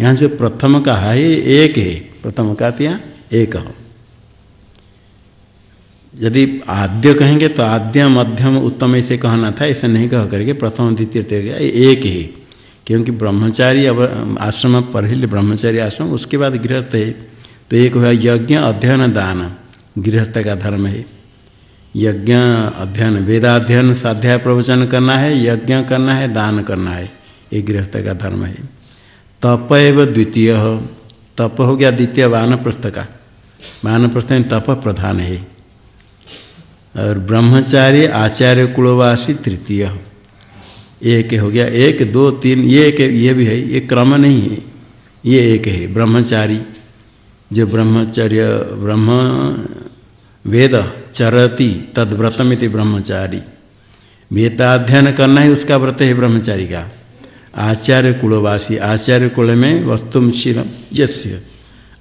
यहाँ जो प्रथम का है एक है। प्रथम का यहाँ एक हो। यदि आद्य कहेंगे तो आद्य, मध्यम, उत्तम ऐसे कहना था, ऐसे नहीं कह करके प्रथम, द्वितीय एक ही। क्योंकि ब्रह्मचारी अब आश्रम पहले ब्रह्मचारी आश्रम, उसके बाद गृहस्थ है। तो एक हुआ यज्ञ, अध्ययन, दान। गृहस्थ का धर्म है। यज्ञ, अध्ययन। वेदाध्ययन स्वाध्याय प्रवचन करना है, यज्ञ करना है, दान करना है। ये गृहस्थ का धर्म है। तप एवं द्वितीय। तप हो गया द्वितीय वानप्रस्थ का। वानप्रस्थ में तप प्रधान है। और ब्रह्मचारी आचार्य कुलवासी तृतीय। एक हो गया, एक, दो, तीन, ये एक ये भी है, ये क्रम नहीं है, ये एक है, ब्रह्मचारी। जो ब्रह्मचर्य, ब्रह्म वेद चरति तद व्रतमिति ब्रह्मचारी। वेदाध्ययन करना ही उसका व्रत है ब्रह्मचारी का। आचार्य कुलवासी, आचार्य कुल में वस्तुम वस्तुशील यस्य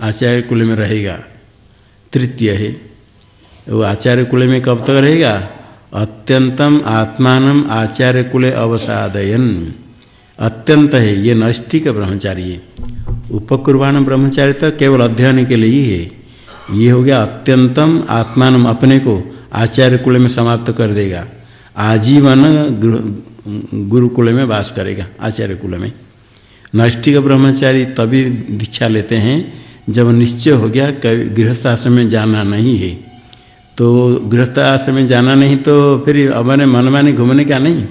आचार्य कुल में रहेगा, तृतीय है। वो आचार्य कुल में कब तक रहेगा? अत्यंतम आत्मान आचार्य कुल अवसादयन। अत्यंत है, ये नैष्ठिक ब्रह्मचारी उपकुर्बान ब्रह्मचारी तो केवल अध्ययन के लिए ही है। ये हो गया अत्यंतम आत्मान अपने को आचार्य कुल में समाप्त कर देगा। आजीवन गुरुकुल में वास करेगा आचार्य कुल में। नैष्ठिक ब्रह्मचारी तभी दीक्षा लेते हैं जब निश्चय हो गया गृहस्थ आश्रम में जाना नहीं है। तो गृहस्थ आश्रम में जाना नहीं तो फिर अपने मनमानी घूमने का नहीं?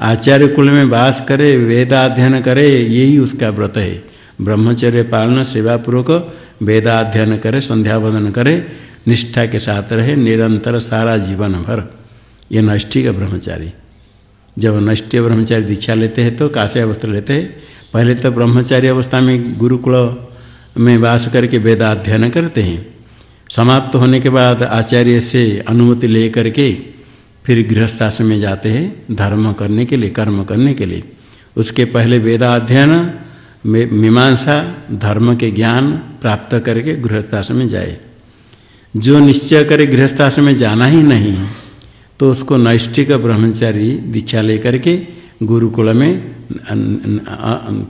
आचार्य कुल में वास करे, वेदाध्ययन करे, यही उसका व्रत है। ब्रह्मचर्य पालन, सेवापूर्वक वेदाध्ययन करे संध्या वंदन करे, निष्ठा के साथ रहे, निरंतर सारा जीवन भर। ये नैष्ठिक ब्रह्मचारी। जब नैष्ठीय ब्रह्मचारी दीक्षा लेते हैं तो काश्य वस्त्र लेते हैं। पहले तो ब्रह्मचारी अवस्था में गुरुकुल में वास करके वेदाध्ययन करते हैं। समाप्त होने के बाद आचार्य से अनुमति ले करके फिर गृहस्थाश्रम में जाते हैं, धर्म करने के लिए, कर्म करने के लिए। उसके पहले वेदाध्ययन मीमांसा, धर्म के ज्ञान प्राप्त करके गृहस्थाश्रम में जाए। जो निश्चय करे गृहस्थाश्रम में जाना ही नहीं तो उसको नैष्ठिक ब्रह्मचारी दीक्षा लेकर के गुरुकुल में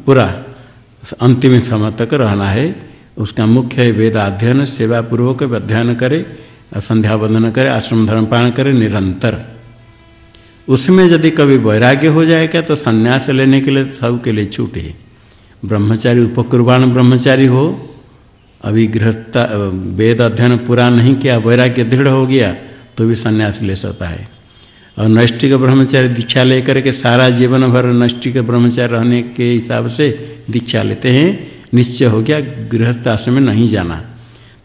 पूरा अंतिम समय तक रहना है। उसका मुख्य है वेद अध्ययन सेवा पूर्वक अध्ययन करे, संध्या वंदन करे, आश्रम धर्म पालन करे निरंतर। उसमें यदि कभी वैराग्य हो जाएगा तो संन्यास लेने के लिए सब के लिए छूट। है ब्रह्मचारी उपकुर्बान ब्रह्मचारी हो अभी गृहस्था वेद अध्ययन पूरा नहीं किया, वैराग्य दृढ़ हो गया तो भी संन्यास ले सकता है। और नैष्टिक ब्रह्मचारी दीक्षा लेकर के सारा जीवन भर नैष्टिक ब्रह्मचारी रहने के हिसाब से दीक्षा लेते हैं। निश्चय हो गया, गृहस्थ आश्रम में नहीं जाना।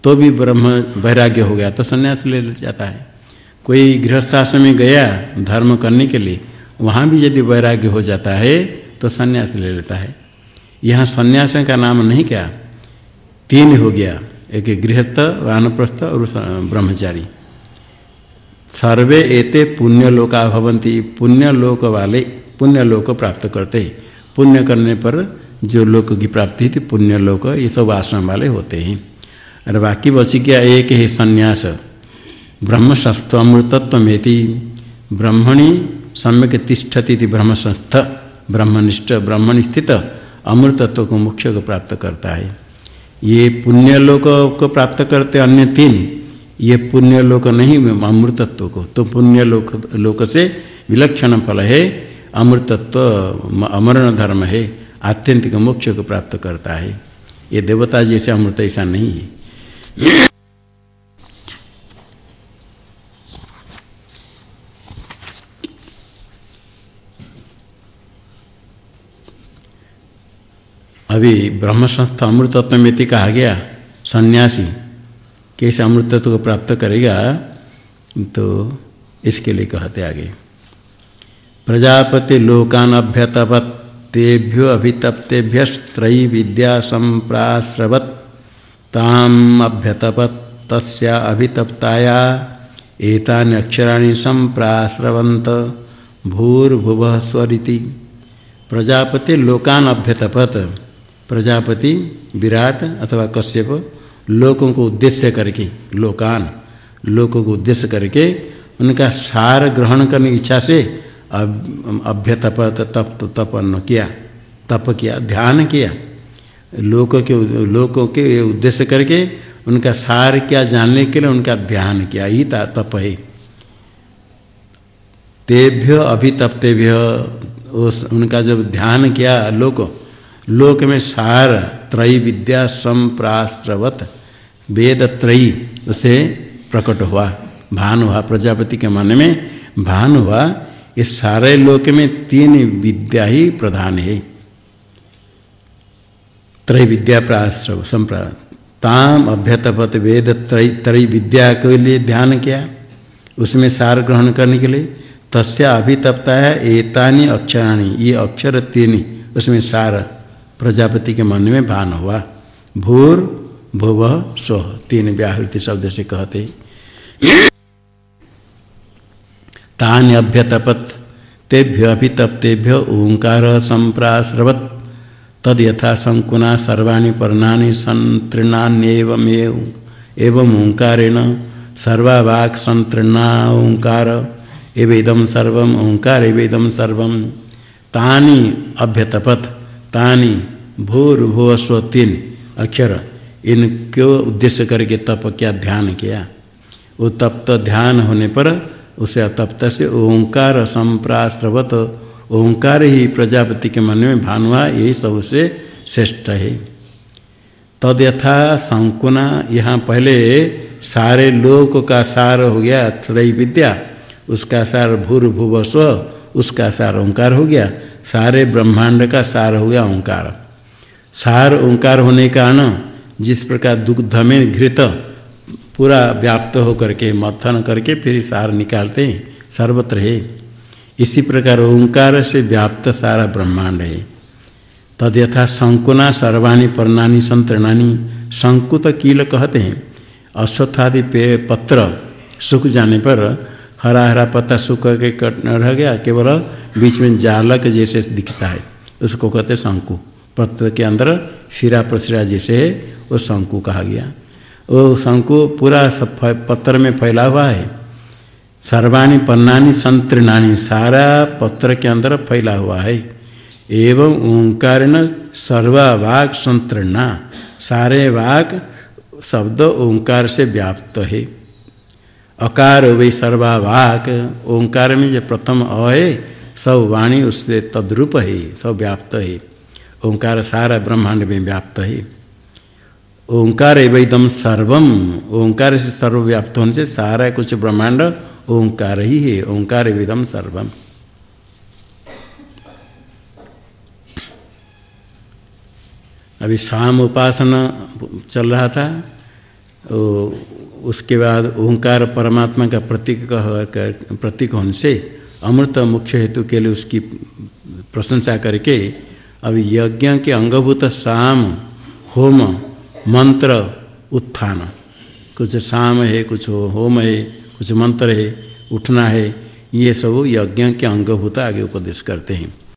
तो भी ब्रह्म वैराग्य हो गया तो संन्यास ले जाता है। कोई गृहस्थ आश्रम में गया धर्म करने के लिए, वहाँ भी यदि वैराग्य हो जाता है तो संन्यास ले लेता है। यहाँ संन्यास का नाम नहीं क्या? तीन हो गया, एक गृहस्थ, वानप्रस्थ और ब्रह्मचारी। सर्वे एते पुण्य लोका भवंती पुण्य लोक वाले पुण्य लोक प्राप्त करते। पुण्य करने पर जो लोक की प्राप्ति थी पुण्य लोक ये सब आश्रम वाले होते हैं। और बाकी बच क्या, एक है संन्यास। ब्रह्मशस्त्र अमृतत्व में ब्रह्मणि सम्यक तिष्ठती थी ब्रह्मसंस्थ। ब्रह्मनिष्ठ ब्रह्मणि स्थित अमृतत्व को मोक्ष को प्राप्त करता है। ये पुण्य लोक को प्राप्त करते अन्य तीन। ये पुण्य लोक नहीं अमृतत्व को तो पुण्य लोक लोक से विलक्षण फल है, अमृतत्व अमरण धर्म है। आत्यंतिक मोक्ष को प्राप्त करता है। ये देवता जैसे अमृत ऐसा नहीं है। अभी ब्रह्म संस्था अमृतत्व में कहा गया, सन्यासी, कैसे अमृतत्व को प्राप्त करेगा तो इसके लिए कहते आगे। प्रजापति लोकान अभ्यतपत तेभ्यो अभितप्तेभ्य स्त्रयी विद्या संप्राश्रवत ताम अभ्यतपत तस्या अभितप्ताया। एतानि अक्षराणि संप्राश्रवंत भूर्भुव स्वरिति। प्रजापति लोकान अभ्यतपत। प्रजापति विराट अथवा कश्यप लोकों को उद्देश्य करके, लोकान लोकों को उद्देश्य करके उनका सार ग्रहण करने की इच्छा से अभ्यतप तप तप तपन किया, तप किया, ध्यान किया। लोगों के लोगों के उद्देश्य करके उनका सार क्या, जानने के लिए उनका ध्यान किया। ही तप है तेभ्य अभितप्तेभ्य, उस, उनका जब ध्यान किया लोक लोक में सार, त्रय विद्या संप्रास्त्रवत, वेद त्रयी, उसे प्रकट हुआ। भान हुआ प्रजापति के मन में। भान हुआ इस सारे लोक में तीन विद्या ही प्रधान है। त्रय विद्या ताम, अभ्यतपत, वेद, त्रय त्रय विद्या के लिए ध्यान किया। उसमें सार ग्रहण करने के लिए तस्या अभितप्ता है, एतानी अक्षराणी, ये अक्षर तीन उसमें सार प्रजापति के मन में भान हुआ। भूर, भुव स्व तीन व्याहृति शब्द से कहते तान्य अभ्यतपत। तेभ्य अभितप्तेभ्य ओंकार संप्राश्रवत तद यथा शंकुना सर्वाणी पर्णानि संतृणान्येवमेव एवं ओंकारेण सर्वावाक् संतृणा ओंकार एवेदम सर्व ओंकार एवेदम तानी तानी भूर्भुव स्व तीन अक्षर। इनके उद्देश्य करके तप क्या ध्यान किया? वो तप्त ध्यान होने पर उसे तप्त से ओंकार संप्राश्रवत। ओंकार ही प्रजापति के मन में भानुआ, यही सबसे श्रेष्ठ है। तद यथा संकुना, यहाँ पहले सारे लोक का सार हो गया त्रय विद्या। उसका सार भूर्भुव स्व उसका सार ओंकार हो गया। सारे ब्रह्मांड का सार हो गया ओंकार। सार ओंकार होने का कारण जिस प्रकार दुग्ध में घृत पूरा व्याप्त होकर के, मथन करके फिर सार निकालते हैं, सर्वत्र है। इसी प्रकार ओंकार से व्याप्त सारा ब्रह्मांड है। तद यथा शंकुना सर्वाणी पर्णानी संतरणानी शंकुत कील कहते हैं। अश्वत्थादि पे पत्र सूख जाने पर हरा हरा पत्ता सूख के कट रह गया, केवल बीच में जालक जैसे दिखता है। उसको कहते शंकु। पत्र के अंदर शिरा प्रशिरा जैसे है, वो शंकु कहा गया। वो शंकु पूरा सब पत्र में फैला हुआ है। सर्वाणी पन्नानी संतृणानी, सारा पत्र के अंदर फैला हुआ है। एवं ओंकार न सर्वावाक संतृणा, सारे वाक शब्द ओंकार से व्याप्त है। अकार वे सर्वावाक ओंकार में जो प्रथम अ है, सब वाणी उससे तद्रूप है, सब व्याप्त है। ओंकार सारा ब्रह्मांड में व्याप्त है। ओंकार एवं सर्वम। ओंकार से सर्वव्याप्त होने से सारा कुछ ब्रह्मांड ओंकार ही है। ओंकार एवं सर्वम। अभी शाम उपासना चल रहा था उसके बाद ओंकार परमात्मा का प्रतीक प्रतीक होने से अमृत मुख्य हेतु के लिए उसकी प्रशंसा करके अभी यज्ञ के अंगभूत शाम होम मंत्र उत्थान। कुछ शाम है, कुछ होम है, कुछ मंत्र है, उठना है, ये सब यज्ञ के अंगभूत आगे उपदेश करते हैं।